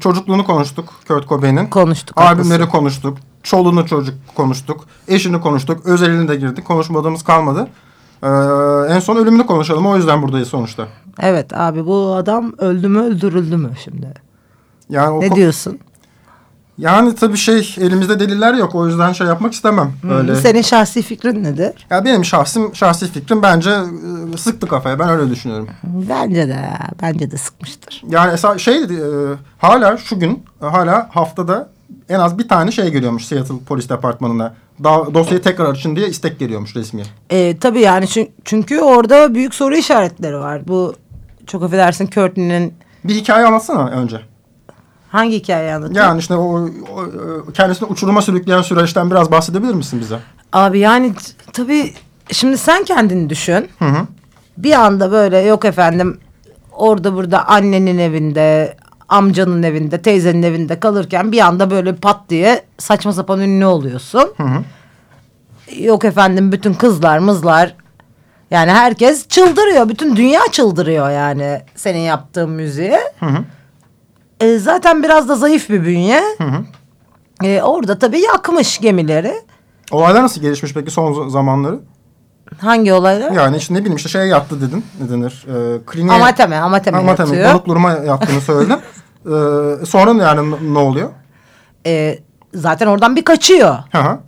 Çocukluğunu konuştuk Kurt Cobain'in. Konuştuk. Albümleri haklısın. konuştuk. Çoluğunu çocuk konuştuk. Eşini konuştuk. Özeline de girdik. Konuşmadığımız kalmadı. Ee, en son ölümünü konuşalım. O yüzden buradayız sonuçta. Evet abi bu adam öldü mü öldürüldü mü şimdi? Yani Ne diyorsun? Yani tabii şey elimizde deliller yok. O yüzden şey yapmak istemem. Öyle. Senin şahsi fikrin nedir? Ya benim şahsim şahsi fikrim bence e, sıktı kafaya. Ben öyle düşünüyorum. Bence de bence de sıkmıştır. Yani esa şey e, hala şu gün hala haftada en az bir tane şey geliyormuş Seattle Polis Departmanı'na dosyayı tekrar açın diye istek geliyormuş resmi. E, tabii yani çün- çünkü orada büyük soru işaretleri var. Bu çok affedersin Courtney'nin Bir hikaye anlatsana önce. Hangi hikayeyi anlatıyor? Yani işte o, o, kendisini uçuruma sürükleyen süreçten biraz bahsedebilir misin bize? Abi yani tabii şimdi sen kendini düşün. Hı hı. Bir anda böyle yok efendim orada burada annenin evinde, amcanın evinde, teyzenin evinde kalırken bir anda böyle pat diye saçma sapan ünlü oluyorsun. Hı hı. Yok efendim bütün kızlar mızlar yani herkes çıldırıyor. Bütün dünya çıldırıyor yani senin yaptığın müziğe. Hı hı. E, zaten biraz da zayıf bir bünye. Hı hı. E, orada tabii yakmış gemileri. Olaylar nasıl gelişmiş peki son zamanları? Hangi olaylar? Yani işte ne bileyim işte şeye yattı dedin. Ne denir? Ee, kliniğe, Amateme, amateme Amateme, yatıyor. Balıkluruma yattığını söyledin. ee, sonra yani ne oluyor? E, zaten oradan bir kaçıyor. Hı hı.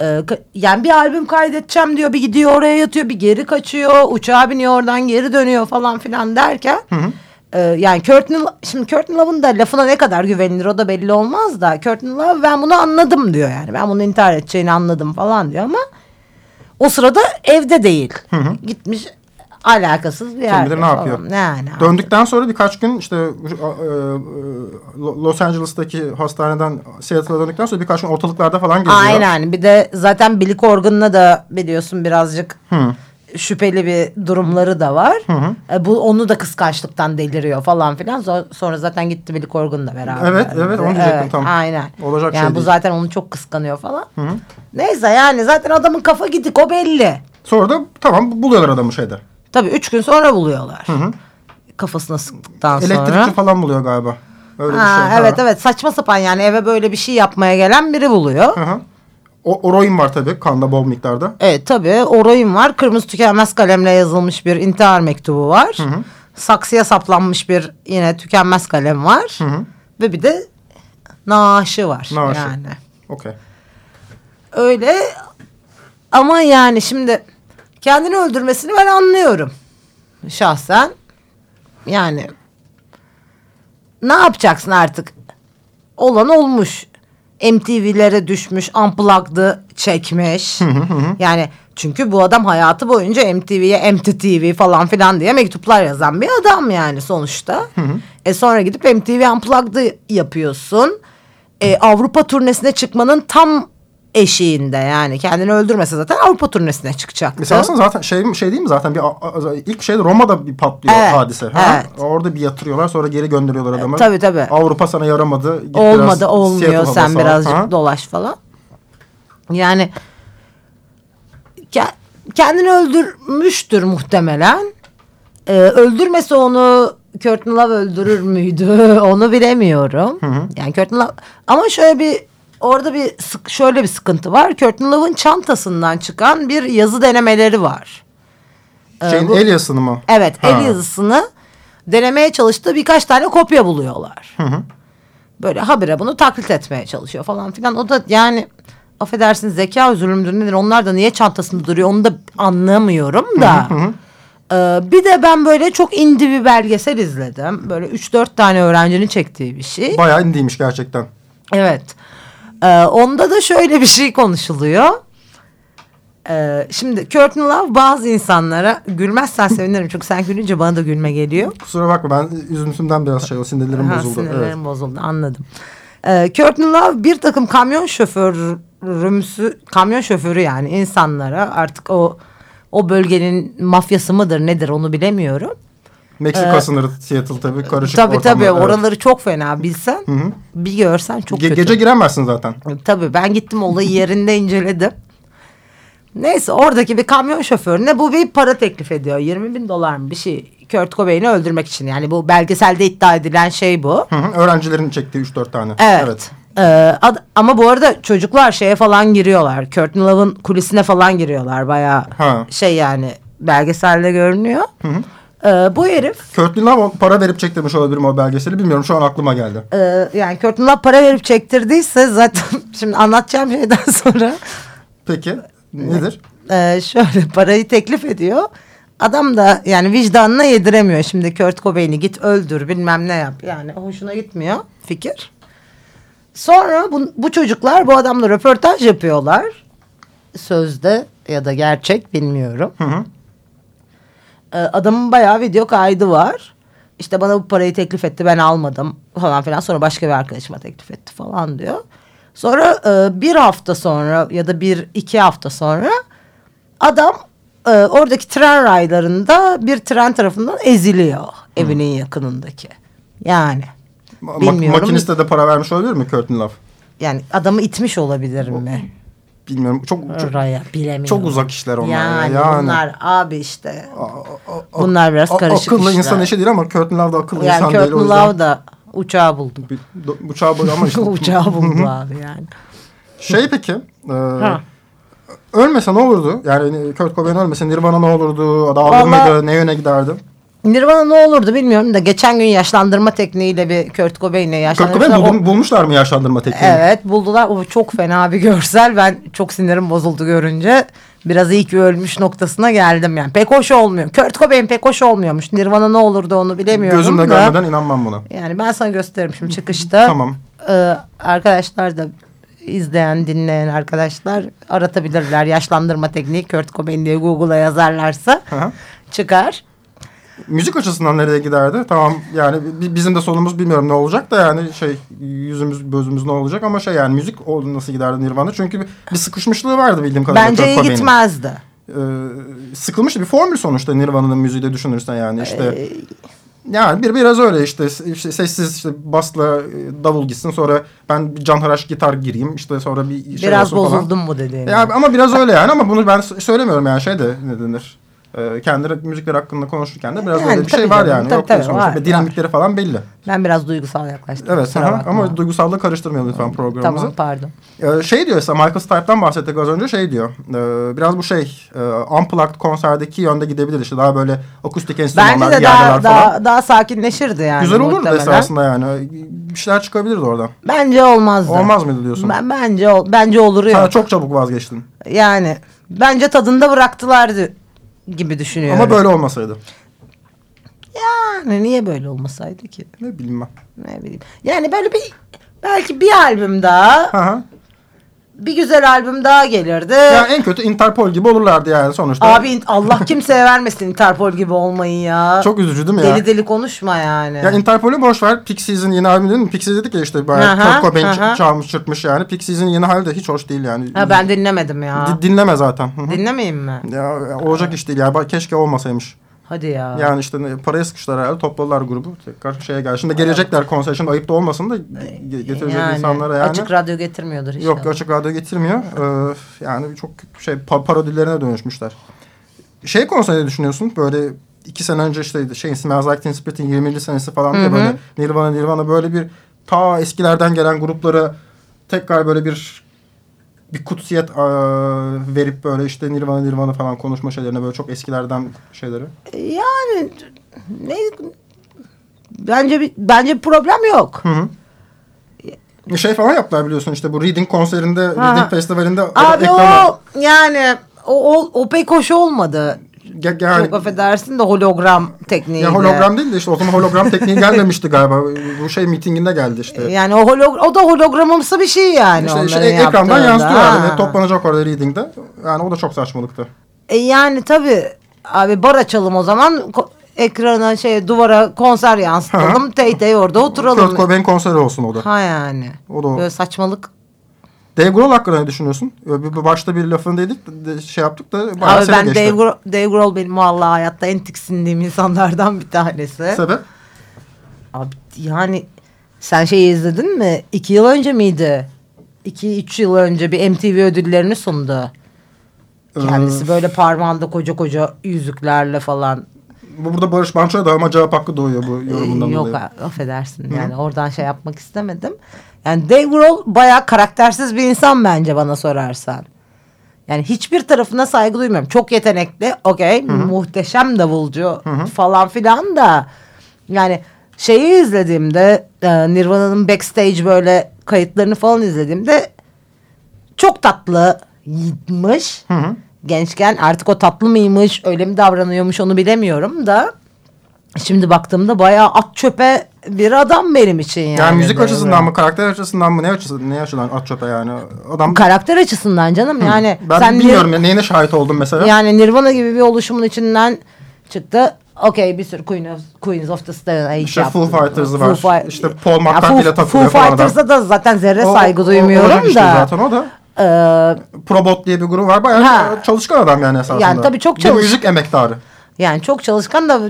E, yani bir albüm kaydedeceğim diyor. Bir gidiyor oraya yatıyor. Bir geri kaçıyor. Uçağa biniyor oradan geri dönüyor falan filan derken. E, yani Courtney, şimdi Courtney Love'ın da lafına ne kadar güvenilir o da belli olmaz da. Courtney Love ben bunu anladım diyor yani. Ben bunu intihar edeceğini anladım falan diyor ama o sırada evde değil. Gitmiş alakasız bir yerde bilir ne yapıyor. Yani. Döndükten sonra birkaç gün işte e, e, Los Angeles'taki hastaneden Seattle'a döndükten sonra birkaç gün ortalıklarda falan geziyor. Aynen bir de zaten Billy Corgan'la da biliyorsun birazcık şüpheli bir durumları da var. E, bu onu da kıskançlıktan deliriyor falan filan. Sonra zaten gitti Billy Corgan'la beraber. Evet, evet, onu diyecektim tam. Aynen. Olacak yani şey bu değil. zaten onu çok kıskanıyor falan. Neyse yani zaten adamın kafa gidik o belli. Sonra da tamam buluyorlar adamı şeyde. Tabii üç gün sonra buluyorlar. Kafasına sıktıktan sonra. Elektrikçi falan buluyor galiba. Öyle Ha, bir şey. evet Ha. evet saçma sapan yani eve böyle bir şey yapmaya gelen biri buluyor. Hı hı. O, oroin var tabii kanda bol miktarda. Evet tabii Oroyun var. Kırmızı tükenmez kalemle yazılmış bir intihar mektubu var. Saksıya saplanmış bir yine tükenmez kalem var. Ve bir de naaşı var. Naaşı. Yani. Okey. Öyle ama yani şimdi kendini öldürmesini ben anlıyorum. Şahsen. Yani ne yapacaksın artık? Olan olmuş. MTV'lere düşmüş, unplugged'ı çekmiş. yani çünkü bu adam hayatı boyunca MTV'ye MTTV falan filan diye mektuplar yazan bir adam yani sonuçta. E sonra gidip MTV unplugged'ı yapıyorsun. E, Avrupa turnesine çıkmanın tam eşiğinde yani kendini öldürmese zaten Avrupa turnesine çıkacaktı. Mesela aslında zaten şey, şey değil mi zaten bir ilk şey Roma'da bir patlıyor Evet, hadise. Ha? evet. Orada bir yatırıyorlar sonra geri gönderiyorlar adamı. tabii, tabii. Avrupa sana yaramadı. Git biraz Olmadı olmuyor Seattle sen havası birazcık Ha? dolaş falan. Yani ke- kendini öldürmüştür muhtemelen. Ee, öldürmese onu Courtney Love öldürür müydü onu bilemiyorum. Yani Courtney Love ama şöyle bir orada bir sık- şöyle bir sıkıntı var. Courtney Love'ın çantasından çıkan bir yazı denemeleri var. Şeyin bu- el yazısını mı? Evet Ha. el yazısını denemeye çalıştığı birkaç tane kopya buluyorlar. Böyle habire bunu taklit etmeye çalışıyor falan filan. O da yani affedersin zeka özürlümdür nedir onlar da niye çantasında duruyor onu da anlamıyorum da. Ee, bir de ben böyle çok indi bir belgesel izledim. Böyle 3-4 tane öğrencinin çektiği bir şey. Bayağı indiymiş gerçekten. Evet. Ee, onda da şöyle bir şey konuşuluyor. Ee, şimdi Courtney Love bazı insanlara gülmezsen sevinirim çünkü sen gülünce bana da gülme geliyor. Kusura bakma ben üzüntümden biraz şey sinirlerim Ha, bozuldu. sinirlerim Evet. bozuldu anladım. Ee, Courtney Love bir takım kamyon şoförümsü kamyon şoförü yani insanlara artık o o bölgenin mafyası mıdır nedir onu bilemiyorum. Meksika sınırı Seattle tabii karışık Ee, tabii ortamlar, tabii evet. oraları çok fena bilsen bir görsen çok Ge- kötü. gece giremezsin zaten. Tabii ben gittim olayı yerinde inceledim. Neyse oradaki bir kamyon şoförüne bu bir para teklif ediyor. 20 bin dolar mı bir şey. Kurt Cobain'i öldürmek için. Yani bu belgeselde iddia edilen şey bu. Hı hı. Öğrencilerin çektiği 3-4 tane. Evet. Ee, ad- ama bu arada çocuklar şeye falan giriyorlar. Courtney Love'ın kulisine falan giriyorlar. Bayağı Ha. şey yani belgeselde görünüyor. Ee, bu herif Courtney Love para verip çektirmiş olabilir mi o belgeseli bilmiyorum şu an aklıma geldi. e, yani Courtney Love para verip çektirdiyse zaten şimdi anlatacağım şeyden sonra Peki nedir? e, şöyle parayı teklif ediyor. Adam da yani vicdanına yediremiyor. Şimdi Kurt Cobain'i git öldür bilmem ne yap. Yani hoşuna gitmiyor fikir. Sonra bu, bu çocuklar bu adamla röportaj yapıyorlar. sözde ya da gerçek bilmiyorum. Hı hı. Ee, adamın bayağı video kaydı var. İşte bana bu parayı teklif etti ben almadım falan filan. Sonra başka bir arkadaşıma teklif etti falan diyor. Sonra e, bir hafta sonra ya da bir iki hafta sonra adam e, oradaki tren raylarında bir tren tarafından eziliyor evinin yakınındaki. Yani Ma- Bilmiyorum. Makiniste de para vermiş olabilir mi Curtin Love? yani adamı itmiş olabilir mi? Bilmiyorum. Çok çok, Raya bilemiyorum. çok uzak işler onlar. Yani, ya. yani. bunlar abi işte. A- a- a- Bunlar biraz a- karışık Akıllı işler. insan işi değil ama Curtin Love da akıllı Yani insan değil. o Kurt yüzden. Love da uçağı buldu. Bir, do- uçağı buldu ama işte. uçağı buldu abi yani. Şey peki. E, Ha. ölmese ne olurdu? Yani Kurt Cobain ölmese Nirvana ne olurdu? Dağılır Vallahi-? Ne yöne giderdi? Nirvana ne olurdu bilmiyorum da geçen gün yaşlandırma tekniğiyle bir Kurt Cobain'le Kurt yaşlandırmışlar. Cobain O- buldum- bulmuşlar mı yaşlandırma tekniğini? Evet buldular. O çok fena bir görsel. Ben çok sinirim bozuldu görünce. Biraz iyi ki ölmüş noktasına geldim yani. Pek hoş olmuyor. Kurt Cobain pek hoş olmuyormuş. Nirvana ne olurdu onu bilemiyorum Gözümle da. görmeden inanmam buna. Yani ben sana gösteririm şimdi çıkışta. Tamam. Ee, arkadaşlar da izleyen, dinleyen arkadaşlar aratabilirler. Yaşlandırma tekniği Kurt Cobain diye Google'a yazarlarsa çıkar. Müzik açısından nereye giderdi? Tamam yani bi- bizim de sonumuz bilmiyorum ne olacak da yani şey yüzümüz gözümüz ne olacak ama şey yani müzik nasıl giderdi Nirvana? Çünkü bir, bir sıkışmışlığı vardı bildiğim kadarıyla. Bence iyi gitmezdi. Ee, sıkılmıştı bir formül sonuçta Nirvana'nın müziği de düşünürsen yani işte. Ee, Yani bir biraz öyle işte, işte sessiz işte basla e, davul gitsin sonra ben bir canhıraş gitar gireyim işte sonra bir şey Biraz olsun falan. bozuldum bu dediğin. Ya, ama biraz öyle yani ama bunu ben söylemiyorum yani şey de ne denir. Ee, kendi müzikler hakkında konuşurken de biraz Yani öyle bir şey var canım, yani. tabii Yok tabii, sonuçta. var, dinamikleri falan belli. Ben biraz duygusal yaklaştım. Evet aha, ama duygusallığı karıştırmayalım lütfen programımızı. Tamam pardon. Ee, şey diyor mesela Michael Stipe'dan bahsettik az önce şey diyor. Ee, biraz bu şey e, unplugged konserdeki yönde gidebilir işte daha böyle akustik enstrümanlar, Bence de daha, falan. daha, daha sakinleşirdi yani. Güzel olurdu muhtemelen. esasında yani. Bir şeyler çıkabilirdi oradan. Bence olmazdı. Olmaz mıydı diyorsun? Ben, bence ol- bence olur Sen yok. çok çabuk vazgeçtin. Yani bence tadında bıraktılardı gibi düşünüyorum. Ama böyle olmasaydı. Yani niye böyle olmasaydı ki? Ne bileyim ben. Ne bileyim. Yani böyle bir belki bir albüm daha, Hı hı. Bir güzel albüm daha gelirdi. Ya en kötü Interpol gibi olurlardı yani sonuçta. Abi Allah kimseye vermesin Interpol gibi olmayın ya. Çok üzücü değil mi ya? deli deli konuşma yani. Ya Interpol'ü boş ver. Pixies'in yeni albümü değil mi? Pixies dedik ya işte bayağı Kurt Cobain çalmış çırpmış yani. Pixies'in yeni hali de hiç hoş değil yani. ha, ben dinlemedim ya. Di- dinleme zaten. Dinlemeyeyim mi? ya olacak iş değil ya. Keşke olmasaymış. Hadi ya. Yani işte ne- paraya sıkıştılar herhalde. Topladılar grubu. Tekrar şeye gel. Şimdi gelecekler konser. Şimdi ayıp da olmasın da ge- getirecek insanlara yani. Açık radyo getirmiyordur inşallah. Yok açık radyo getirmiyor. Ee, yani çok şey pa- parodilerine dönüşmüşler. Şey ne düşünüyorsun? Böyle iki sene önce işte şey Smells Like Teen Spirit'in 20. senesi falan diye böyle Nirvana Nirvana böyle bir ta eskilerden gelen gruplara tekrar böyle bir bir kutsiyet aa, verip böyle işte Nirvana Nirvana falan konuşma şeylerine böyle çok eskilerden şeyleri. Yani ne bence bir, bence bir problem yok. Hı hı. Şey falan yaptılar biliyorsun işte bu Reading konserinde, Reading festivalinde Abi o yani o, o, o pek hoş olmadı. Ge- yani, Çok affedersin de hologram tekniğiyle. ya hologram değil de işte o zaman hologram tekniği gelmemişti galiba. Bu şey mitinginde geldi işte. Yani o, holo, o da hologramımsı bir şey yani İşte, işte onların ekrandan yansıtıyor yani. Ha. Toplanacak orada reading'de. Yani o da çok saçmalıktı. E yani tabii abi bar açalım o zaman ekrana şey duvara konser yansıtalım. tey tey orada oturalım. Kurt Cobain konseri olsun o da. Ha yani. O da o. Böyle saçmalık. Dave Grohl hakkında ne düşünüyorsun? Başta bir lafını dedik de şey yaptık da bayağı Abi ben geçti. Dave, Grohl, Dave Grohl benim vallahi hayatta en tiksindiğim insanlardan bir tanesi. Sebep? Abi yani sen şeyi izledin mi? İki yıl önce miydi? İki, üç yıl önce bir MTV ödüllerini sundu. Kendisi Ee, böyle parmağında koca koca yüzüklerle falan. Bu burada Barış Manço'ya da ama cevap hakkı doğuyor bu yorumundan Ee, Yok dolayı. a- affedersin yani oradan şey yapmak istemedim. Yani Dave Grohl bayağı karaktersiz bir insan bence bana sorarsan. Yani hiçbir tarafına saygı duymuyorum. Çok yetenekli, okey, muhteşem davulcu falan filan da. Yani şeyi izlediğimde e, Nirvana'nın backstage böyle kayıtlarını falan izlediğimde çok tatlıymış. Hı hı. Gençken artık o tatlı mıymış, öyle mi davranıyormuş onu bilemiyorum da. Şimdi baktığımda bayağı at çöpe bir adam benim için yani. Yani müzik Böyle. açısından mı, karakter açısından mı, ne açısından, ne açıdan at çöpe yani? Adam Karakter açısından canım yani. ben sen bilmiyorum ya, neyine şahit oldum mesela. Yani Nirvana gibi bir oluşumun içinden çıktı. Okey bir sürü Queen of, Queens of the Stone Age İşte yaptı. Foo Fighters'ı Foo var. Fi- İşte Paul McCartney ile Foo, takılıyor Foo. Fighters'a da zaten zerre O- saygı o- duymuyorum olacak işte da. zaten o da. Ee, Probot diye bir grup var. Bayağı Ha. çalışkan adam yani esasında. Yani tabii çok Bir çalış- müzik emektarı. yani çok çalışkan da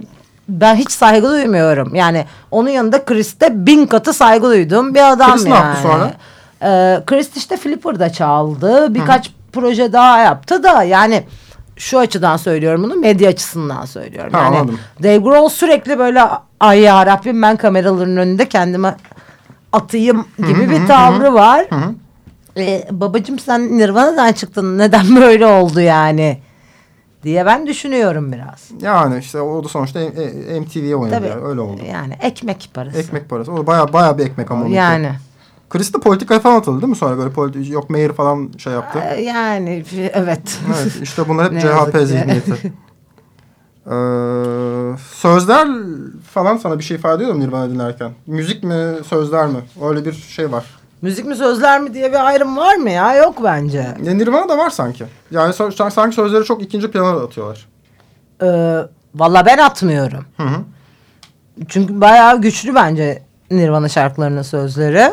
ben hiç saygı duymuyorum. Yani onun yanında Chris'te bin katı saygı duyduğum bir adam Chris ne yani. yaptı sonra? Ee, Chris işte Flipper'da çaldı. Birkaç proje daha yaptı da yani şu açıdan söylüyorum bunu medya açısından söylüyorum. Ha, yani anladım. Dave Grohl sürekli böyle ay ya Rabbim ben kameraların önünde kendime atayım gibi bir tavrı var. Ee, babacım sen Nirvana'dan çıktın neden böyle oldu yani diye ben düşünüyorum biraz. Yani işte o da sonuçta MTV'ye oynadı. Tabii. yani, öyle oldu. Yani ekmek parası. Ekmek parası. O da bayağı bayağı bir ekmek ama. Yani. Chris de politikaya falan atıldı değil mi sonra böyle politi yok mayor falan şey yaptı. Ee, Yani evet. evet işte bunlar hep CHP zihniyeti. Ee, sözler falan sana bir şey ifade ediyor mu Nirvana dinlerken? Müzik mi sözler mi? Öyle bir şey var. Müzik mi sözler mi diye bir ayrım var mı ya? Yok bence. Ya Nirvana da var sanki. Yani sanki sözleri çok ikinci plana atıyorlar. Ee, Valla ben atmıyorum. Hı hı. Çünkü bayağı güçlü bence Nirvana şarkılarının sözleri.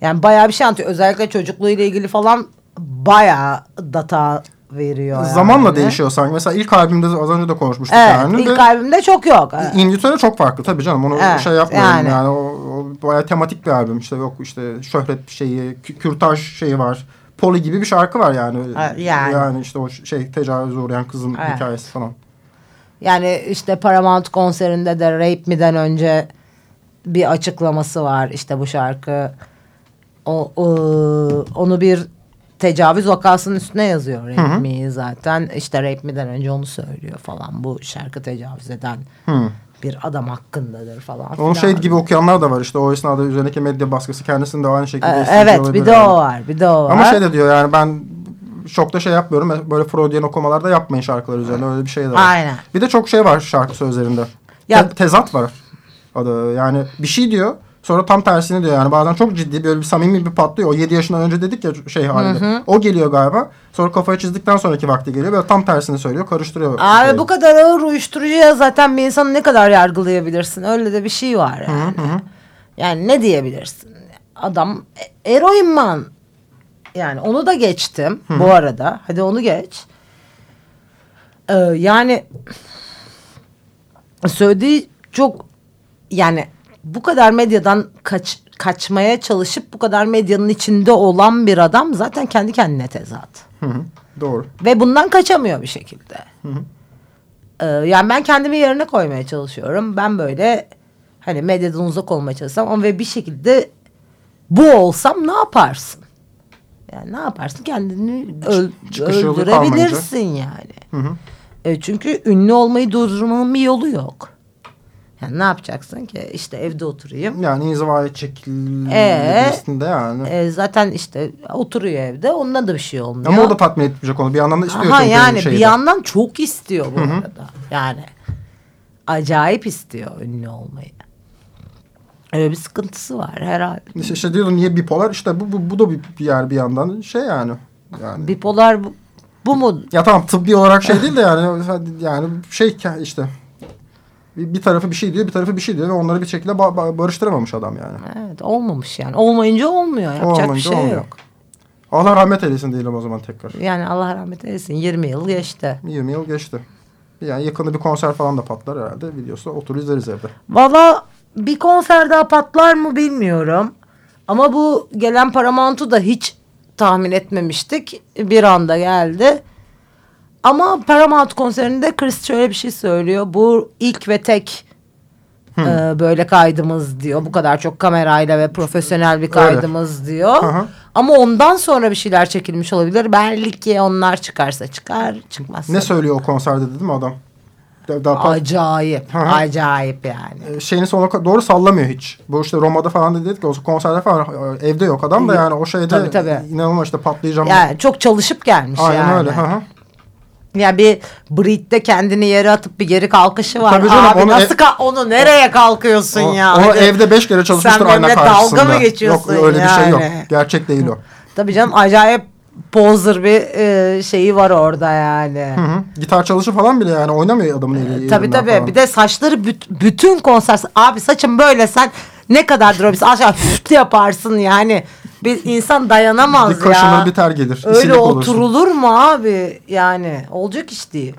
Yani bayağı bir şey anlatıyor. Özellikle çocukluğuyla ilgili falan bayağı data veriyor. yani. Zamanla değişiyor sanki. Mesela ilk albümde az önce de konuşmuştuk Evet yani. ilk Ve albümde çok yok. İngiltere çok farklı tabii canım. Onu Evet, şey yapmıyorum yani. yani. O, o bayağı tematik bir albüm. İşte yok işte şöhret şeyi, kü- kürtaj şeyi var. Poli gibi bir şarkı var yani. Yani. Yani işte o şey tecavüze uğrayan kızın Evet. hikayesi falan. Yani işte Paramount konserinde de Rape Me'den önce bir açıklaması var. İşte bu şarkı o, o- onu bir tecavüz vakasının üstüne yazıyor Rape Me'yi zaten. İşte Rape Me'den önce onu söylüyor falan. Bu şarkı tecavüz eden Hı. bir adam hakkındadır falan. Onu şey gibi okuyanlar da var işte o esnada üzerindeki medya baskısı kendisini de aynı şekilde Ee, Evet bir de yani. o var. Bir de o var. Ama şey de diyor yani ben çok da şey yapmıyorum. Böyle Freudian okumalarda yapmayın şarkılar üzerine. Öyle bir şey de var. Aynen. Bir de çok şey var şarkı sözlerinde. Ya- Te- tezat var. Adı yani bir şey diyor. Sonra tam tersini diyor yani bazen çok ciddi böyle bir samimi bir patlıyor. O 7 yaşından önce dedik ya şey halinde. O geliyor galiba. Sonra kafayı çizdikten sonraki vakti geliyor. Böyle tam tersini söylüyor. Karıştırıyor. Abi şeyi. bu kadar ağır uyuşturucuya zaten bir insanı ne kadar yargılayabilirsin? Öyle de bir şey var yani. Yani ne diyebilirsin? Adam e- eroinman. Yani onu da geçtim bu arada. Hadi onu geç. Ee, yani söylediği çok yani bu kadar medyadan kaç, kaçmaya çalışıp bu kadar medyanın içinde olan bir adam zaten kendi kendine tezat. Hı hı. Doğru. Ve bundan kaçamıyor bir şekilde. Ee, yani ben kendimi yerine koymaya çalışıyorum. Ben böyle hani medyadan uzak olmaya çalışsam ama ve bir şekilde bu olsam ne yaparsın? Yani ne yaparsın? Kendini öl- öldürebilirsin yani. Hı hı. E, çünkü ünlü olmayı durdurmanın bir yolu yok. Yani ne yapacaksın ki? İşte evde oturayım. Yani inzivaya Ee? çekilmesinde yani. E, zaten işte oturuyor evde. Onunla da bir şey olmuyor. Ama o da tatmin etmeyecek onu. Bir yandan da istiyor Aha yani bir yandan çok istiyor bu arada. Yani acayip istiyor ünlü olmayı. Öyle bir sıkıntısı var herhalde. İşte, işte diyorum niye bipolar? İşte bu, bu, bu da bir, bir yer bir yandan şey yani. Yani Bipolar bu, bu mu? Ya tamam tıbbi olarak şey değil de yani yani şey işte bir, bir tarafı bir şey diyor bir tarafı bir şey diyor ve onları bir şekilde ba- ba- barıştıramamış adam yani. Evet olmamış yani. Olmayınca olmuyor. Yapacak bir Olmayınca şey olmuyor. yok. Allah rahmet eylesin diyelim o zaman tekrar. Yani Allah rahmet eylesin 20 yıl geçti. 20 yıl geçti. Yani yakında bir konser falan da patlar herhalde. Videosu otur izleriz evde. Valla bir konser daha patlar mı bilmiyorum. Ama bu gelen Paramount'u da hiç tahmin etmemiştik. Bir anda geldi. Ama Paramount konserinde Chris şöyle bir şey söylüyor. Bu ilk ve tek e, böyle kaydımız diyor. Bu kadar çok kamerayla ve profesyonel bir kaydımız diyor. Hı hı. Ama ondan sonra bir şeyler çekilmiş olabilir. Belki onlar çıkarsa çıkar, çıkmazsa. Ne söylüyor o konserde değil mi adam? Da- Daha Acayip, Hı hı. acayip yani. e, şeyini sonuna doğru sallamıyor hiç. Bu işte Roma'da falan da dedik ki o konserde falan e, evde yok adam da yani o şeyde Tabii, tabii. inanılmaz işte patlayacağım. Yani çok çalışıp gelmiş Aynen yani. öyle. Hı hı. Ya bir Brit'te kendini yere atıp bir geri kalkışı var. Tabii canım, Abi onu nasıl e- ka- onu nereye kalkıyorsun O, ya? o evde beş kere çalışmıştır Sen ayna karşısında. dalga mı geçiyorsun Yok öyle bir şey yok. yani? Gerçek değil o. Tabii canım acayip poser bir e, şeyi var orada yani. Hı hı. Gitar çalışı falan bile yani oynamıyor adamın eli. Tabii tabii. falan. Bir de saçları büt- bütün konser abi saçım böyle sen ne kadar durabilirsin aşağı füt yaparsın yani. Bir insan dayanamaz bir ya. biter gelir. Öyle olursun. oturulur mu abi yani olacak iş değil.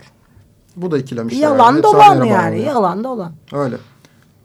Bu da ikilem işte. Yalan Hepsi dolan yani bağlanıyor. yalan dolan. Öyle.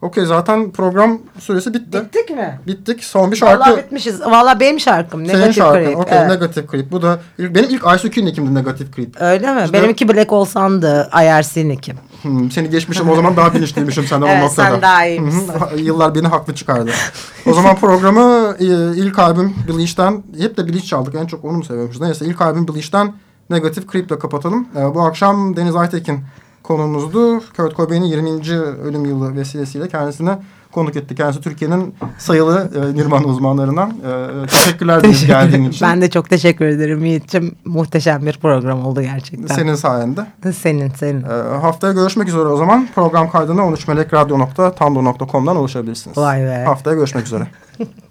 Okey zaten program süresi bitti. Bittik mi? Bittik. Son bir şarkı. Vallahi bitmişiz. Vallahi benim şarkım. Senin şarkın. Creep. Okey Evet. Negative Creep. Bu da benim ilk Aysu Kinnik'imdi Negative Creep. Öyle mi? İşte- Benimki Black Olsan'dı. IRC Nick'im. Hmm, seni geçmişim o zaman daha bilinçliymişim senden o Evet, noktada. sen daha iyiymişsin. Yıllar beni haklı çıkardı. o zaman programı e, ilk albüm Bleach'ten hep de Bleach çaldık. En çok onu mu seviyormuşuz? Neyse ilk albüm Bleach'ten Negative Creep'le kapatalım. E, bu akşam Deniz Aytekin konuğumuzdu. Kurt Cobain'in 20. ölüm yılı vesilesiyle kendisine konuk etti. Kendisi Türkiye'nin sayılı e, Nirvana uzmanlarından. E, teşekkürler Deniz geldiğin için. Ben de çok teşekkür ederim Yiğit'ciğim. Muhteşem bir program oldu gerçekten. Senin sayende. Senin, senin. E, haftaya görüşmek üzere o zaman. Program kaydına 13melekradyo.tumblr.com'dan ulaşabilirsiniz. Vay be. Haftaya görüşmek üzere.